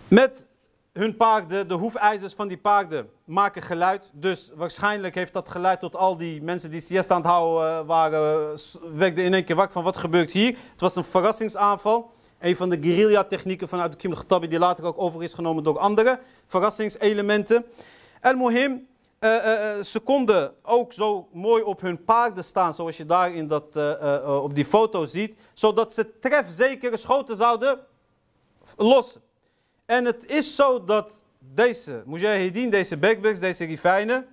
Met hun paarden, de hoefijzers van die paarden, maken geluid. Dus waarschijnlijk heeft dat geleid tot al die mensen die siesta aan het houden uh, waren, uh, in één keer wakker van wat gebeurt hier. Het was een verrassingsaanval. Een van de guerrilla-technieken vanuit de Kim Khatabi die later ook over is genomen door andere verrassingselementen. El Mohim, uh, ze konden ook zo mooi op hun paarden staan, zoals je daar in dat, op die foto ziet, zodat ze trefzekere schoten zouden lossen. En het is zo dat deze mujahideen, deze backbacks, deze rifijnen,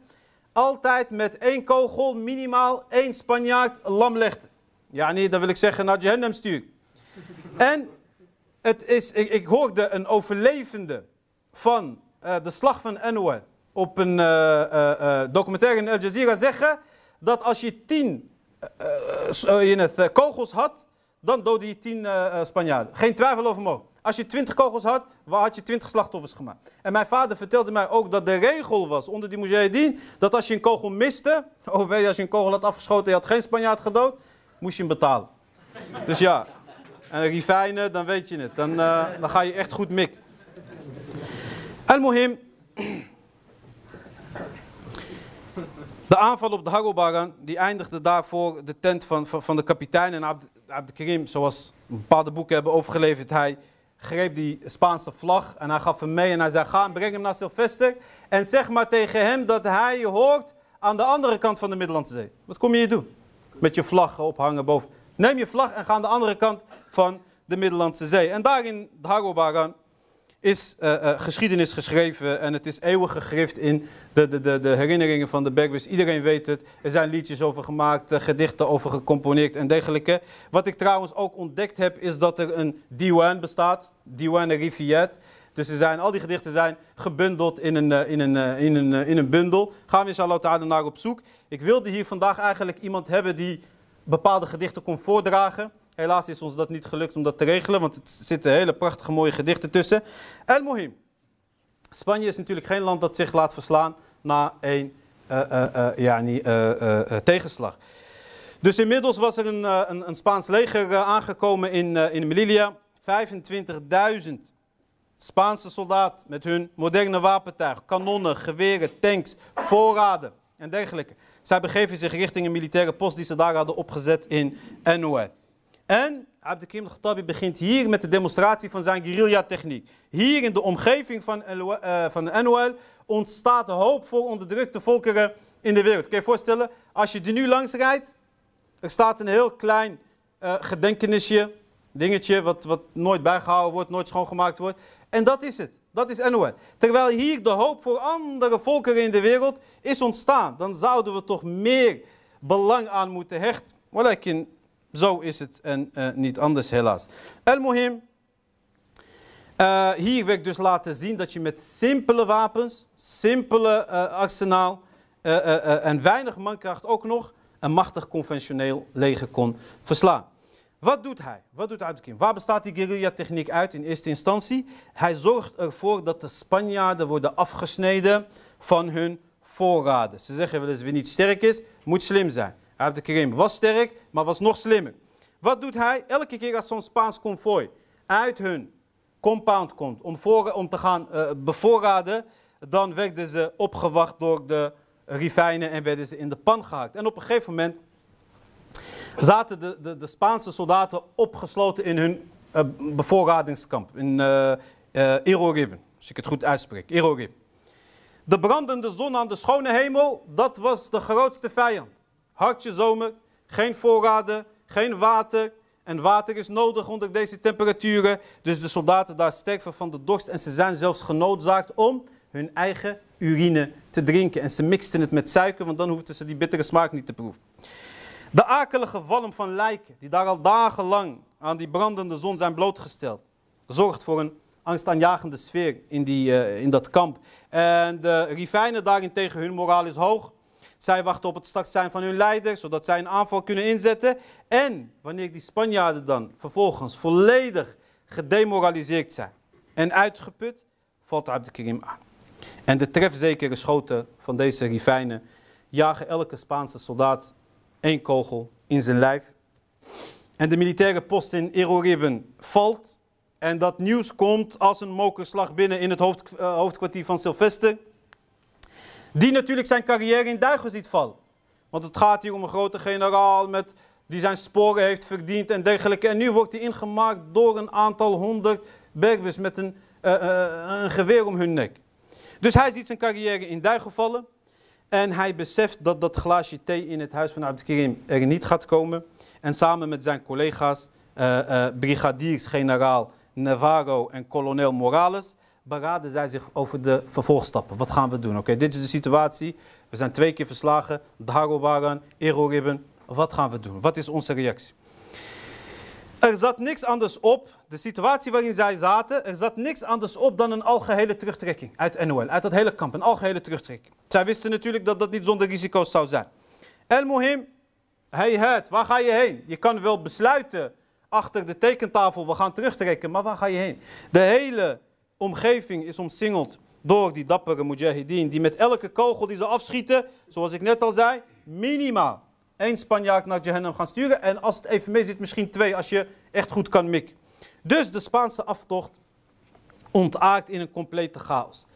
altijd met één kogel minimaal één Spanjaard lam legden. Ja, nee, dat wil ik zeggen naar Jahannam stuur. En het is, ik, ik, hoorde een overlevende van uh, de slag van Anwar op een uh, uh, documentaire in Al Jazeera zeggen dat als je tien in het, kogels had, dan doodde je tien Spanjaarden. Geen twijfel over mogelijk. Als je 20 kogels had, had je 20 slachtoffers gemaakt. En mijn vader vertelde mij ook dat de regel was onder die mujahideen, dat als je een kogel miste, of weet als je een kogel had afgeschoten en je had geen Spanjaard gedood, moest je hem betalen. Dus ja, en rifijnen, dan weet je het. Dan, uh, dan ga je echt goed mik. Al-Muhim. De aanval op de Hagobaran, die eindigde daarvoor de tent van, van, de kapitein en Abd, Abd zoals bepaalde boeken hebben overgeleverd. Hij greep die Spaanse vlag en hij gaf hem mee en hij zei, ga en breng hem naar Sylvester en zeg maar tegen hem dat hij hoort aan de andere kant van de Middellandse Zee. Wat kom je hier doen? Met je vlag ophangen boven. Neem je vlag en ga aan de andere kant van de Middellandse Zee. En daarin, Dagobaran, is uh, uh, geschiedenis geschreven en het is eeuwig gegrift in de, de, de, de herinneringen van de Berbers. Iedereen weet het. Er zijn liedjes over gemaakt, uh, gedichten over gecomponeerd en dergelijke. Wat ik trouwens ook ontdekt heb, is dat er een diwan bestaat. Diwan Rifiyat. Dus er zijn, al die gedichten zijn gebundeld in een, in een, in een, in een bundel. Gaan we inshallah ta'ala naar op zoek. Ik wilde hier vandaag eigenlijk iemand hebben die bepaalde gedichten kon voordragen. Helaas is ons dat niet gelukt om dat te regelen, want er zitten hele prachtige mooie gedichten tussen. El Mohim. Spanje is natuurlijk geen land dat zich laat verslaan na uh, uh, uh, yani, tegenslag. Dus inmiddels was er een, een, een Spaans leger aangekomen in, in Melilla. 25.000 Spaanse soldaten met hun moderne wapentuig, kanonnen, geweren, tanks, voorraden en dergelijke. Zij begeven zich richting een militaire post die ze daar hadden opgezet in Anouar. En Abdelkim al-Khattabi begint hier met de demonstratie van zijn guerrilla-techniek. Hier in de omgeving van, uh, van NOL ontstaat hoop voor onderdrukte volkeren in de wereld. Kun je je voorstellen, als je er nu langs rijdt, er staat een heel klein uh, gedenkenisje, dingetje wat, wat nooit bijgehouden wordt, nooit schoongemaakt wordt. En dat is het. Dat is NOL. Terwijl hier de hoop voor andere volkeren in de wereld is ontstaan. Dan zouden we toch meer belang aan moeten hechten. Walakin zo is het en uh, niet anders helaas. El-Mohim. Uh, hier wil ik dus laten zien dat je met simpele wapens, simpele uh, arsenaal en weinig mankracht ook nog een machtig conventioneel leger kon verslaan. Wat doet hij? Wat doet Uitkim? Waar bestaat die guerrilla-techniek uit in eerste instantie? Hij zorgt ervoor dat de Spanjaarden worden afgesneden van hun voorraden. Ze zeggen wel eens wie niet sterk is, moet slim zijn. Abd was sterk, maar was nog slimmer. Wat doet hij? Elke keer als zo'n Spaans konvooi uit hun compound komt om, voor, om te gaan uh, bevoorraden, dan werden ze opgewacht door de rivijnen en werden ze in de pan gehakt. En op een gegeven moment zaten de, de, de Spaanse soldaten opgesloten in hun uh, bevoorradingskamp in uh, uh, als ik het goed uitspreek, Irorib. De brandende zon aan de schone hemel, dat was de grootste vijand. Hartje zomer, geen voorraden, geen water. En water is nodig onder deze temperaturen. Dus de soldaten daar sterven van de dorst en ze zijn zelfs genoodzaakt om hun eigen urine te drinken. En ze mixten het met suiker, want dan hoefden ze die bittere smaak niet te proeven. De akelige walm van lijken, die daar al dagenlang aan die brandende zon zijn blootgesteld, zorgt voor een angstaanjagende sfeer in, die, uh, in dat kamp. En de rivijnen daarentegen, hun moraal is hoog. Zij wachten op het start zijn van hun leider, zodat zij een aanval kunnen inzetten. En wanneer die Spanjaarden dan vervolgens volledig gedemoraliseerd zijn en uitgeput, valt Abdelkrim aan. En de trefzekere schoten van deze rivijnen jagen elke Spaanse soldaat één kogel in zijn lijf. En de militaire post in Eroribben valt. En dat nieuws komt als een mokerslag binnen in het uh, hoofdkwartier van Sylvester. Die natuurlijk zijn carrière in duigen ziet vallen. Want het gaat hier om een grote generaal met, die zijn sporen heeft verdiend en dergelijke. En nu wordt hij ingemaakt door een aantal honderd Berbers met een, uh, uh, een geweer om hun nek. Dus hij ziet zijn carrière in duigen vallen. En hij beseft dat dat glaasje thee in het huis van Abdelkrim er niet gaat komen. En samen met zijn collega's, uh, brigadiers-generaal Navarro en kolonel Morales, beraden zij zich over de vervolgstappen. Wat gaan we doen? Oké, dit is de situatie. We zijn twee keer verslagen. Dagobaran, Eroribben. Wat gaan we doen? Wat is onze reactie? Er zat niks anders op, de situatie waarin zij zaten, er zat niks anders op dan een algehele terugtrekking uit NOL, uit dat hele kamp, een algehele terugtrekking. Zij wisten natuurlijk dat dat niet zonder risico's zou zijn. El Mohim, hey het, waar ga je heen? Je kan wel besluiten achter de tekentafel, we gaan terugtrekken, maar waar ga je heen? De hele omgeving is omsingeld door die dappere mujahideen, die met elke kogel die ze afschieten, zoals ik net al zei, minimaal één Spanjaard naar Jahannam gaan sturen. En als het even mee zit, misschien twee, als je echt goed kan mikken. Dus de Spaanse aftocht ontaart in een complete chaos.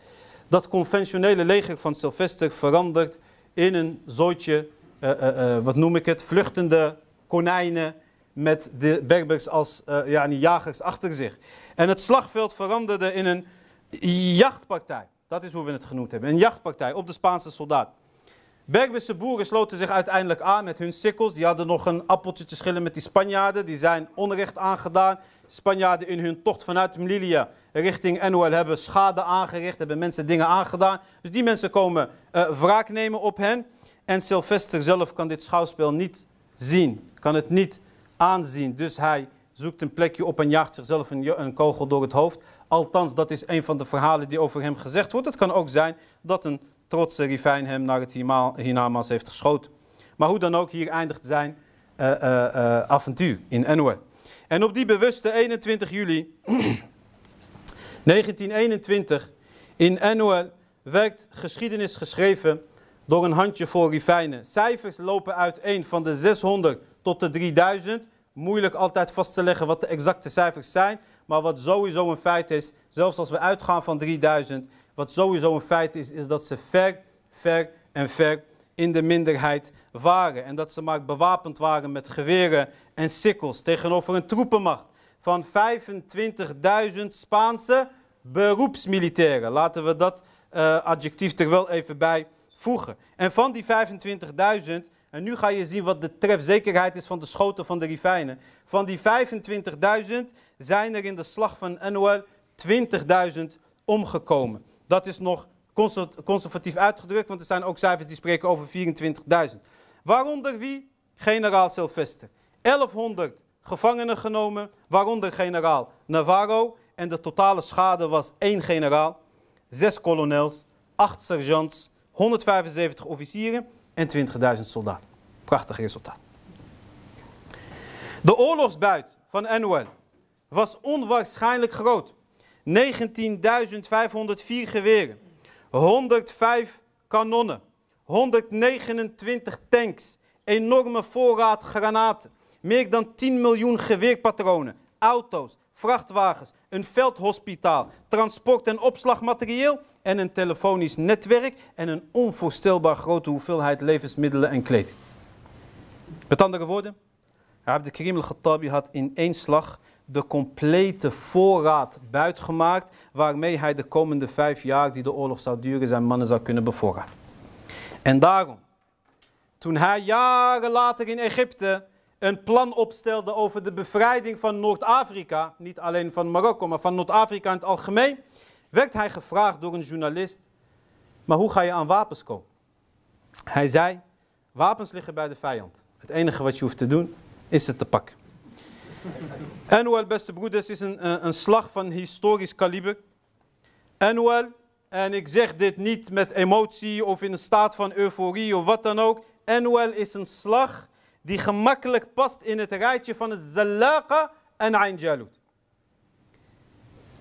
Dat conventionele leger van Sylvester verandert in een zooitje, uh, uh, uh, wat noem ik het, vluchtende konijnen met de Berbers als ja, die jagers achter zich. En het slagveld veranderde in een jachtpartij. Dat is hoe we het genoemd hebben. Een jachtpartij op de Spaanse soldaat. Bergbische boeren sloten zich uiteindelijk aan met hun sikkels. Die hadden nog een appeltje te schillen met die Spanjaarden. Die zijn onrecht aangedaan. Spanjaarden in hun tocht vanuit Melilla richting NOL hebben schade aangericht. Hebben mensen dingen aangedaan. Dus die mensen komen uh, wraak nemen op hen. En Sylvester zelf kan dit schouwspel niet zien. Kan het niet aanzien. Dus hij zoekt een plekje op en jaagt zichzelf een, een kogel door het hoofd. Althans, dat is een van de verhalen die over hem gezegd wordt. Het kan ook zijn dat een trotse Rivijn hem naar het hiernamaals heeft geschoten. Maar hoe dan ook, hier eindigt zijn uh, uh, uh, avontuur in Enwer. En op die bewuste 21 juli 1921 in Enwer werd geschiedenis geschreven door een handjevol Rivijnen. Cijfers lopen uiteen van de 600 tot de 3000. Moeilijk altijd vast te leggen wat de exacte cijfers zijn. Maar wat sowieso een feit is, zelfs als we uitgaan van 3000, wat sowieso een feit is, is dat ze ver, ver en ver in de minderheid waren. En dat ze maar bewapend waren met geweren en sikkels tegenover een troepenmacht van 25.000 Spaanse beroepsmilitairen. Laten we dat uh, adjectief er wel even bij voegen. En van die 25.000, en nu ga je zien wat de trefzekerheid is van de schoten van de Rivijnen. Van die 25.000 zijn er in de slag van Annual 20.000 omgekomen. Dat is nog conservatief uitgedrukt, want er zijn ook cijfers die spreken over 24.000. Waaronder wie? Generaal Sylvester. 1100 gevangenen genomen, waaronder generaal Navarro. En de totale schade was één generaal, zes kolonels, acht sergeants, 175 officieren en 20.000 soldaten. Prachtig resultaat. De oorlogsbuit van Annuel was onwaarschijnlijk groot. 19.504 geweren, 105 kanonnen, 129 tanks, enorme voorraad granaten, meer dan 10 miljoen geweerpatronen, auto's, vrachtwagens, een veldhospitaal, transport- en opslagmaterieel en een telefonisch netwerk en een onvoorstelbaar grote hoeveelheid levensmiddelen en kleding. Met andere woorden, Abd Karim al-Khattabi had in één slag de complete voorraad buitgemaakt waarmee hij de komende vijf jaar die de oorlog zou duren zijn mannen zou kunnen bevoorraden. En daarom, toen hij jaren later in Egypte een plan opstelde over de bevrijding van Noord-Afrika, niet alleen van Marokko, maar van Noord-Afrika in het algemeen, werd hij gevraagd door een journalist, maar hoe ga je aan wapens komen? Hij zei, wapens liggen bij de vijand. Het enige wat je hoeft te doen, is het te pakken. Anwel, beste broeders, is een, een slag van historisch kaliber. Anwel, en ik zeg dit niet met emotie of in een staat van euforie of wat dan ook. Anwel is een slag die gemakkelijk past in het rijtje van het Zalaqa en Ain Jalut.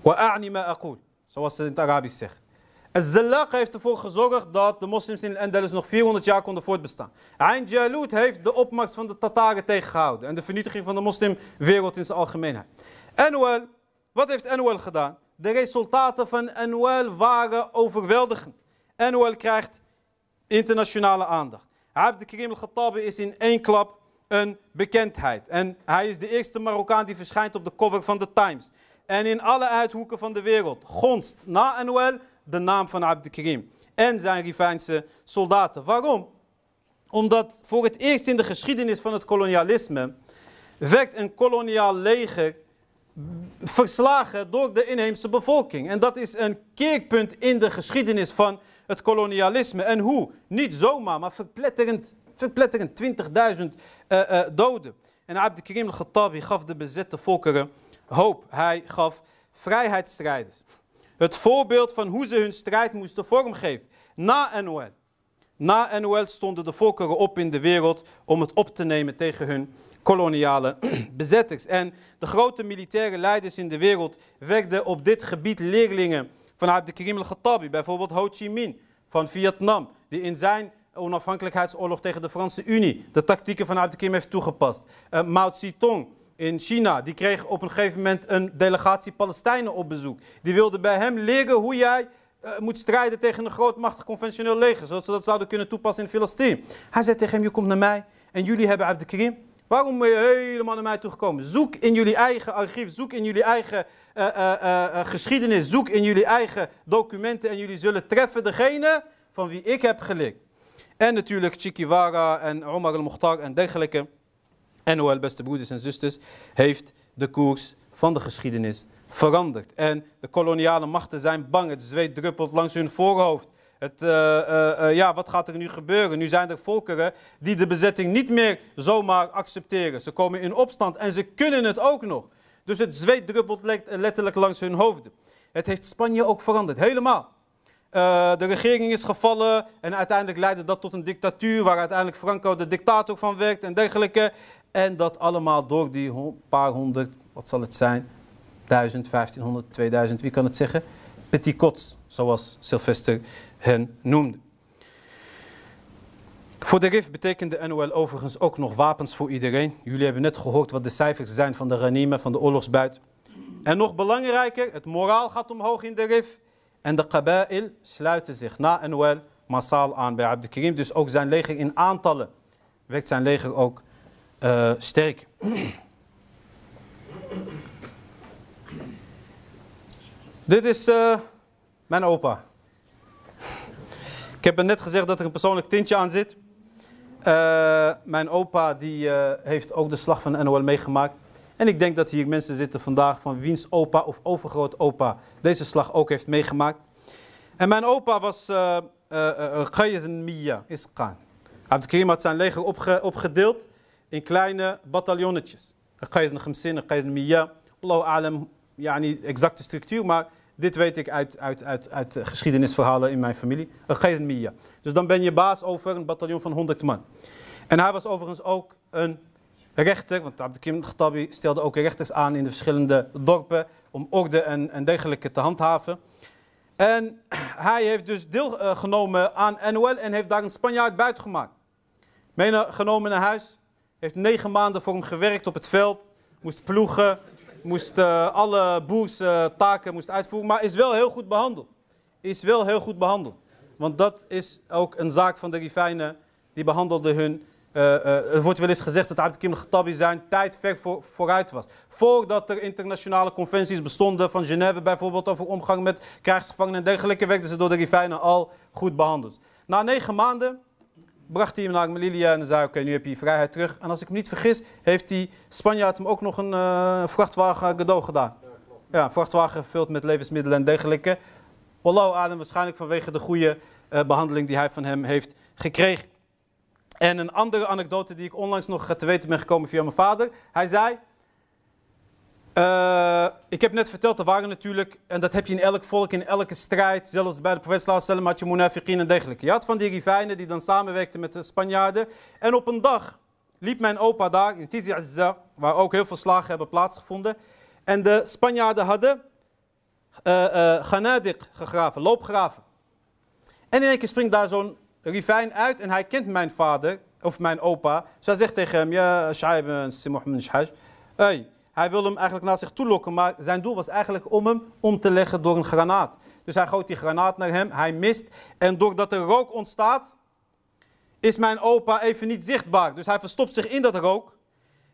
Wa'a'ni ma aqul, zoals ze in het Arabisch zeggen. Zalaqa heeft ervoor gezorgd dat de moslims in Andalus nog 400 jaar konden voortbestaan. Ain Jalut heeft de opmars van de Tataren tegengehouden en de vernietiging van de moslimwereld in zijn algemeenheid. Anwel, wat heeft Anwel gedaan? De resultaten van Anwel waren overweldigend. Anwel krijgt internationale aandacht. Abd Karim al-Khattabi is in één klap een bekendheid. En hij is de eerste Marokkaan die verschijnt op de cover van de Times. En in alle uithoeken van de wereld gonst na Anwel de naam van Abd Karim en zijn Rivijnse soldaten. Waarom? Omdat voor het eerst in de geschiedenis van het kolonialisme werd een koloniaal leger verslagen door de inheemse bevolking. En dat is een keerpunt in de geschiedenis van het kolonialisme. En hoe? Niet zomaar, maar verpletterend, verpletterend 20.000 uh, uh, doden. En Abd Karim al-Khattabi gaf de bezette volkeren hoop. Hij gaf vrijheidsstrijders. Het voorbeeld van hoe ze hun strijd moesten vormgeven. Na NOL. Na NOL stonden de volkeren op in de wereld om het op te nemen tegen hun koloniale bezetters. En de grote militaire leiders in de wereld werden op dit gebied leerlingen van Karim al-Khattabi. Bijvoorbeeld Ho Chi Minh van Vietnam, die in zijn onafhankelijkheidsoorlog tegen de Franse Unie de tactieken van Abd Karim heeft toegepast. Uh, Mao Zedong in China, die kreeg op een gegeven moment een delegatie Palestijnen op bezoek. Die wilde bij hem leren hoe jij uh, moet strijden tegen een grootmachtig conventioneel leger, zodat ze dat zouden kunnen toepassen in Filistijn. Hij zei tegen hem, je komt naar mij en jullie hebben Abd Karim. Waarom ben je helemaal naar mij toegekomen? Zoek in jullie eigen archief, zoek in jullie eigen uh, uh, geschiedenis, zoek in jullie eigen documenten en jullie zullen treffen degene van wie ik heb geleerd. En natuurlijk Chikiwara en Omar al-Mukhtar en dergelijke. En hoewel, beste broeders en zusters, heeft de koers van de geschiedenis veranderd. En de koloniale machten zijn bang, het zweet druppelt langs hun voorhoofd. Het, uh, uh, uh, ja, wat gaat er nu gebeuren? Nu zijn er volkeren die de bezetting niet meer zomaar accepteren. Ze komen in opstand en ze kunnen het ook nog. Dus het zweet druppelt letterlijk langs hun hoofden. Het heeft Spanje ook veranderd, helemaal. de regering is gevallen en uiteindelijk leidde dat tot een dictatuur waar uiteindelijk Franco de dictator van werkt en dergelijke. En dat allemaal door die paar honderd, wat zal het zijn, 1000, 1500, 2000, wie kan het zeggen? Petticots, zoals Sylvester hen noemde. Voor de RIF betekent de NOL overigens ook nog wapens voor iedereen. Jullie hebben net gehoord wat de cijfers zijn van de Ghanima, van de oorlogsbuit. En nog belangrijker, het moraal gaat omhoog in de RIF. En de Qaba'il sluiten zich na NOL massaal aan bij Abd Karim. Dus ook zijn leger in aantallen werkt zijn leger ook uh, sterk. Dit is uh, mijn opa. Ik heb net gezegd dat er een persoonlijk tintje aan zit. Uh, mijn opa die, heeft ook de slag van de meegemaakt. En ik denk dat hier mensen zitten vandaag van wiens opa of overgrootopa deze slag ook heeft meegemaakt. En mijn opa was uh, Mia Isqan. Abdelkrim had zijn leger opge opgedeeld in kleine bataljonnetjes. Qaid al-Khamsin, Qaid al-Miyya. Allahu alam, ja, niet exacte structuur, maar dit weet ik uit, uit, uit, uit geschiedenisverhalen in mijn familie. Qaid al-Miyya. Dus dan ben je baas over een bataljon van 100 man. En hij was overigens ook een rechter, want Abdelkim Khattabi stelde ook rechters aan in de verschillende dorpen om orde en, en dergelijke te handhaven. En hij heeft dus deelgenomen aan NOL en heeft daar een Spanjaard buiten gemaakt. Meegenomen naar huis, heeft negen maanden voor hem gewerkt op het veld. Moest ploegen, moest uh, alle boerstaken moest uitvoeren. Maar is wel heel goed behandeld. Is wel heel goed behandeld. Want dat is ook een zaak van de Rifijnen. Die behandelden hun uh, er wordt wel eens gezegd dat Abd Kim al-Khattabi zijn tijd ver voor, vooruit was. Voordat er internationale conventies bestonden van Genève bijvoorbeeld over omgang met krijgsgevangenen en dergelijke, werden ze door de Rifijnen al goed behandeld. Na negen maanden bracht hij hem naar Melilla en zei: Oké, nu heb je je vrijheid terug. En als ik me niet vergis, heeft die Spanjaard hem ook nog een uh, vrachtwagen cadeau gedaan. Ja, een vrachtwagen gevuld met levensmiddelen en dergelijke. Wallahu adem, waarschijnlijk vanwege de goede uh, behandeling die hij van hem heeft gekregen. En een andere anekdote die ik onlangs nog te weten ben gekomen via mijn vader. Hij zei. Uh, ik heb net verteld, er waren natuurlijk, en dat heb je in elk volk, in elke strijd, zelfs bij de profeet had je munafiqin en dergelijke. Je had van die rivijnen die dan samenwerkten met de Spanjaarden. En op een dag liep mijn opa daar in Tizi Azza, waar ook heel veel slagen hebben plaatsgevonden. En de Spanjaarden hadden uh, uh, ganadik gegraven, loopgraven. En in één keer springt daar zo'n rivijn uit en hij kent mijn vader, of mijn opa. Dus hij zegt tegen hem, ja, Shaib Mohammed Shaj. Hey, hij wil hem eigenlijk naar zich toe lokken, maar zijn doel was eigenlijk om hem om te leggen door een granaat. Dus hij gooit die granaat naar hem, hij mist. En doordat er rook ontstaat, is mijn opa even niet zichtbaar. Dus hij verstopt zich in dat rook.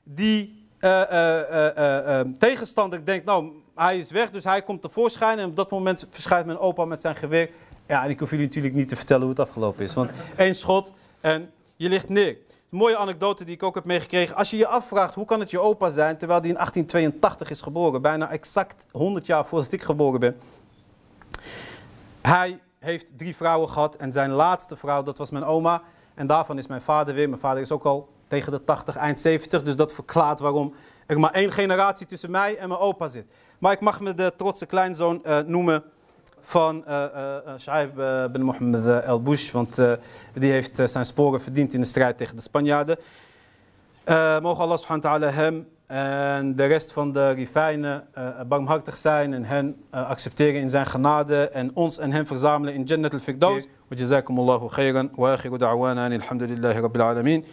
Die uh, uh, uh, tegenstander denkt, nou, hij is weg, dus hij komt tevoorschijn. En op dat moment verschijnt mijn opa met zijn geweer. Ja, en ik hoef jullie natuurlijk niet te vertellen hoe het afgelopen is. Want één schot en je ligt neer. Een mooie anekdote die ik ook heb meegekregen. Als je je afvraagt hoe kan het je opa zijn terwijl die in 1882 is geboren. Bijna exact 100 jaar voordat ik geboren ben. Hij heeft drie vrouwen gehad en zijn laatste vrouw dat was mijn oma. En daarvan is mijn vader weer. Mijn vader is ook al tegen de 80, eind 70. Dus dat verklaart waarom er maar één generatie tussen mij en mijn opa zit. Maar ik mag me de trotse kleinzoon uh, noemen van uh, uh, Shaib bin Mohammed El Bush, want die heeft zijn sporen verdiend in de strijd tegen de Spanjaarden. mogen Allah subhanahu wa ta'ala hem en de rest van de rifijnen barmhartig zijn en hen accepteren in zijn genade en ons en hen verzamelen in Jannat al-Firdaus. Wa jazakumullahu khairan wa akhiru da'wana alhamdulillahi rabbil alamin.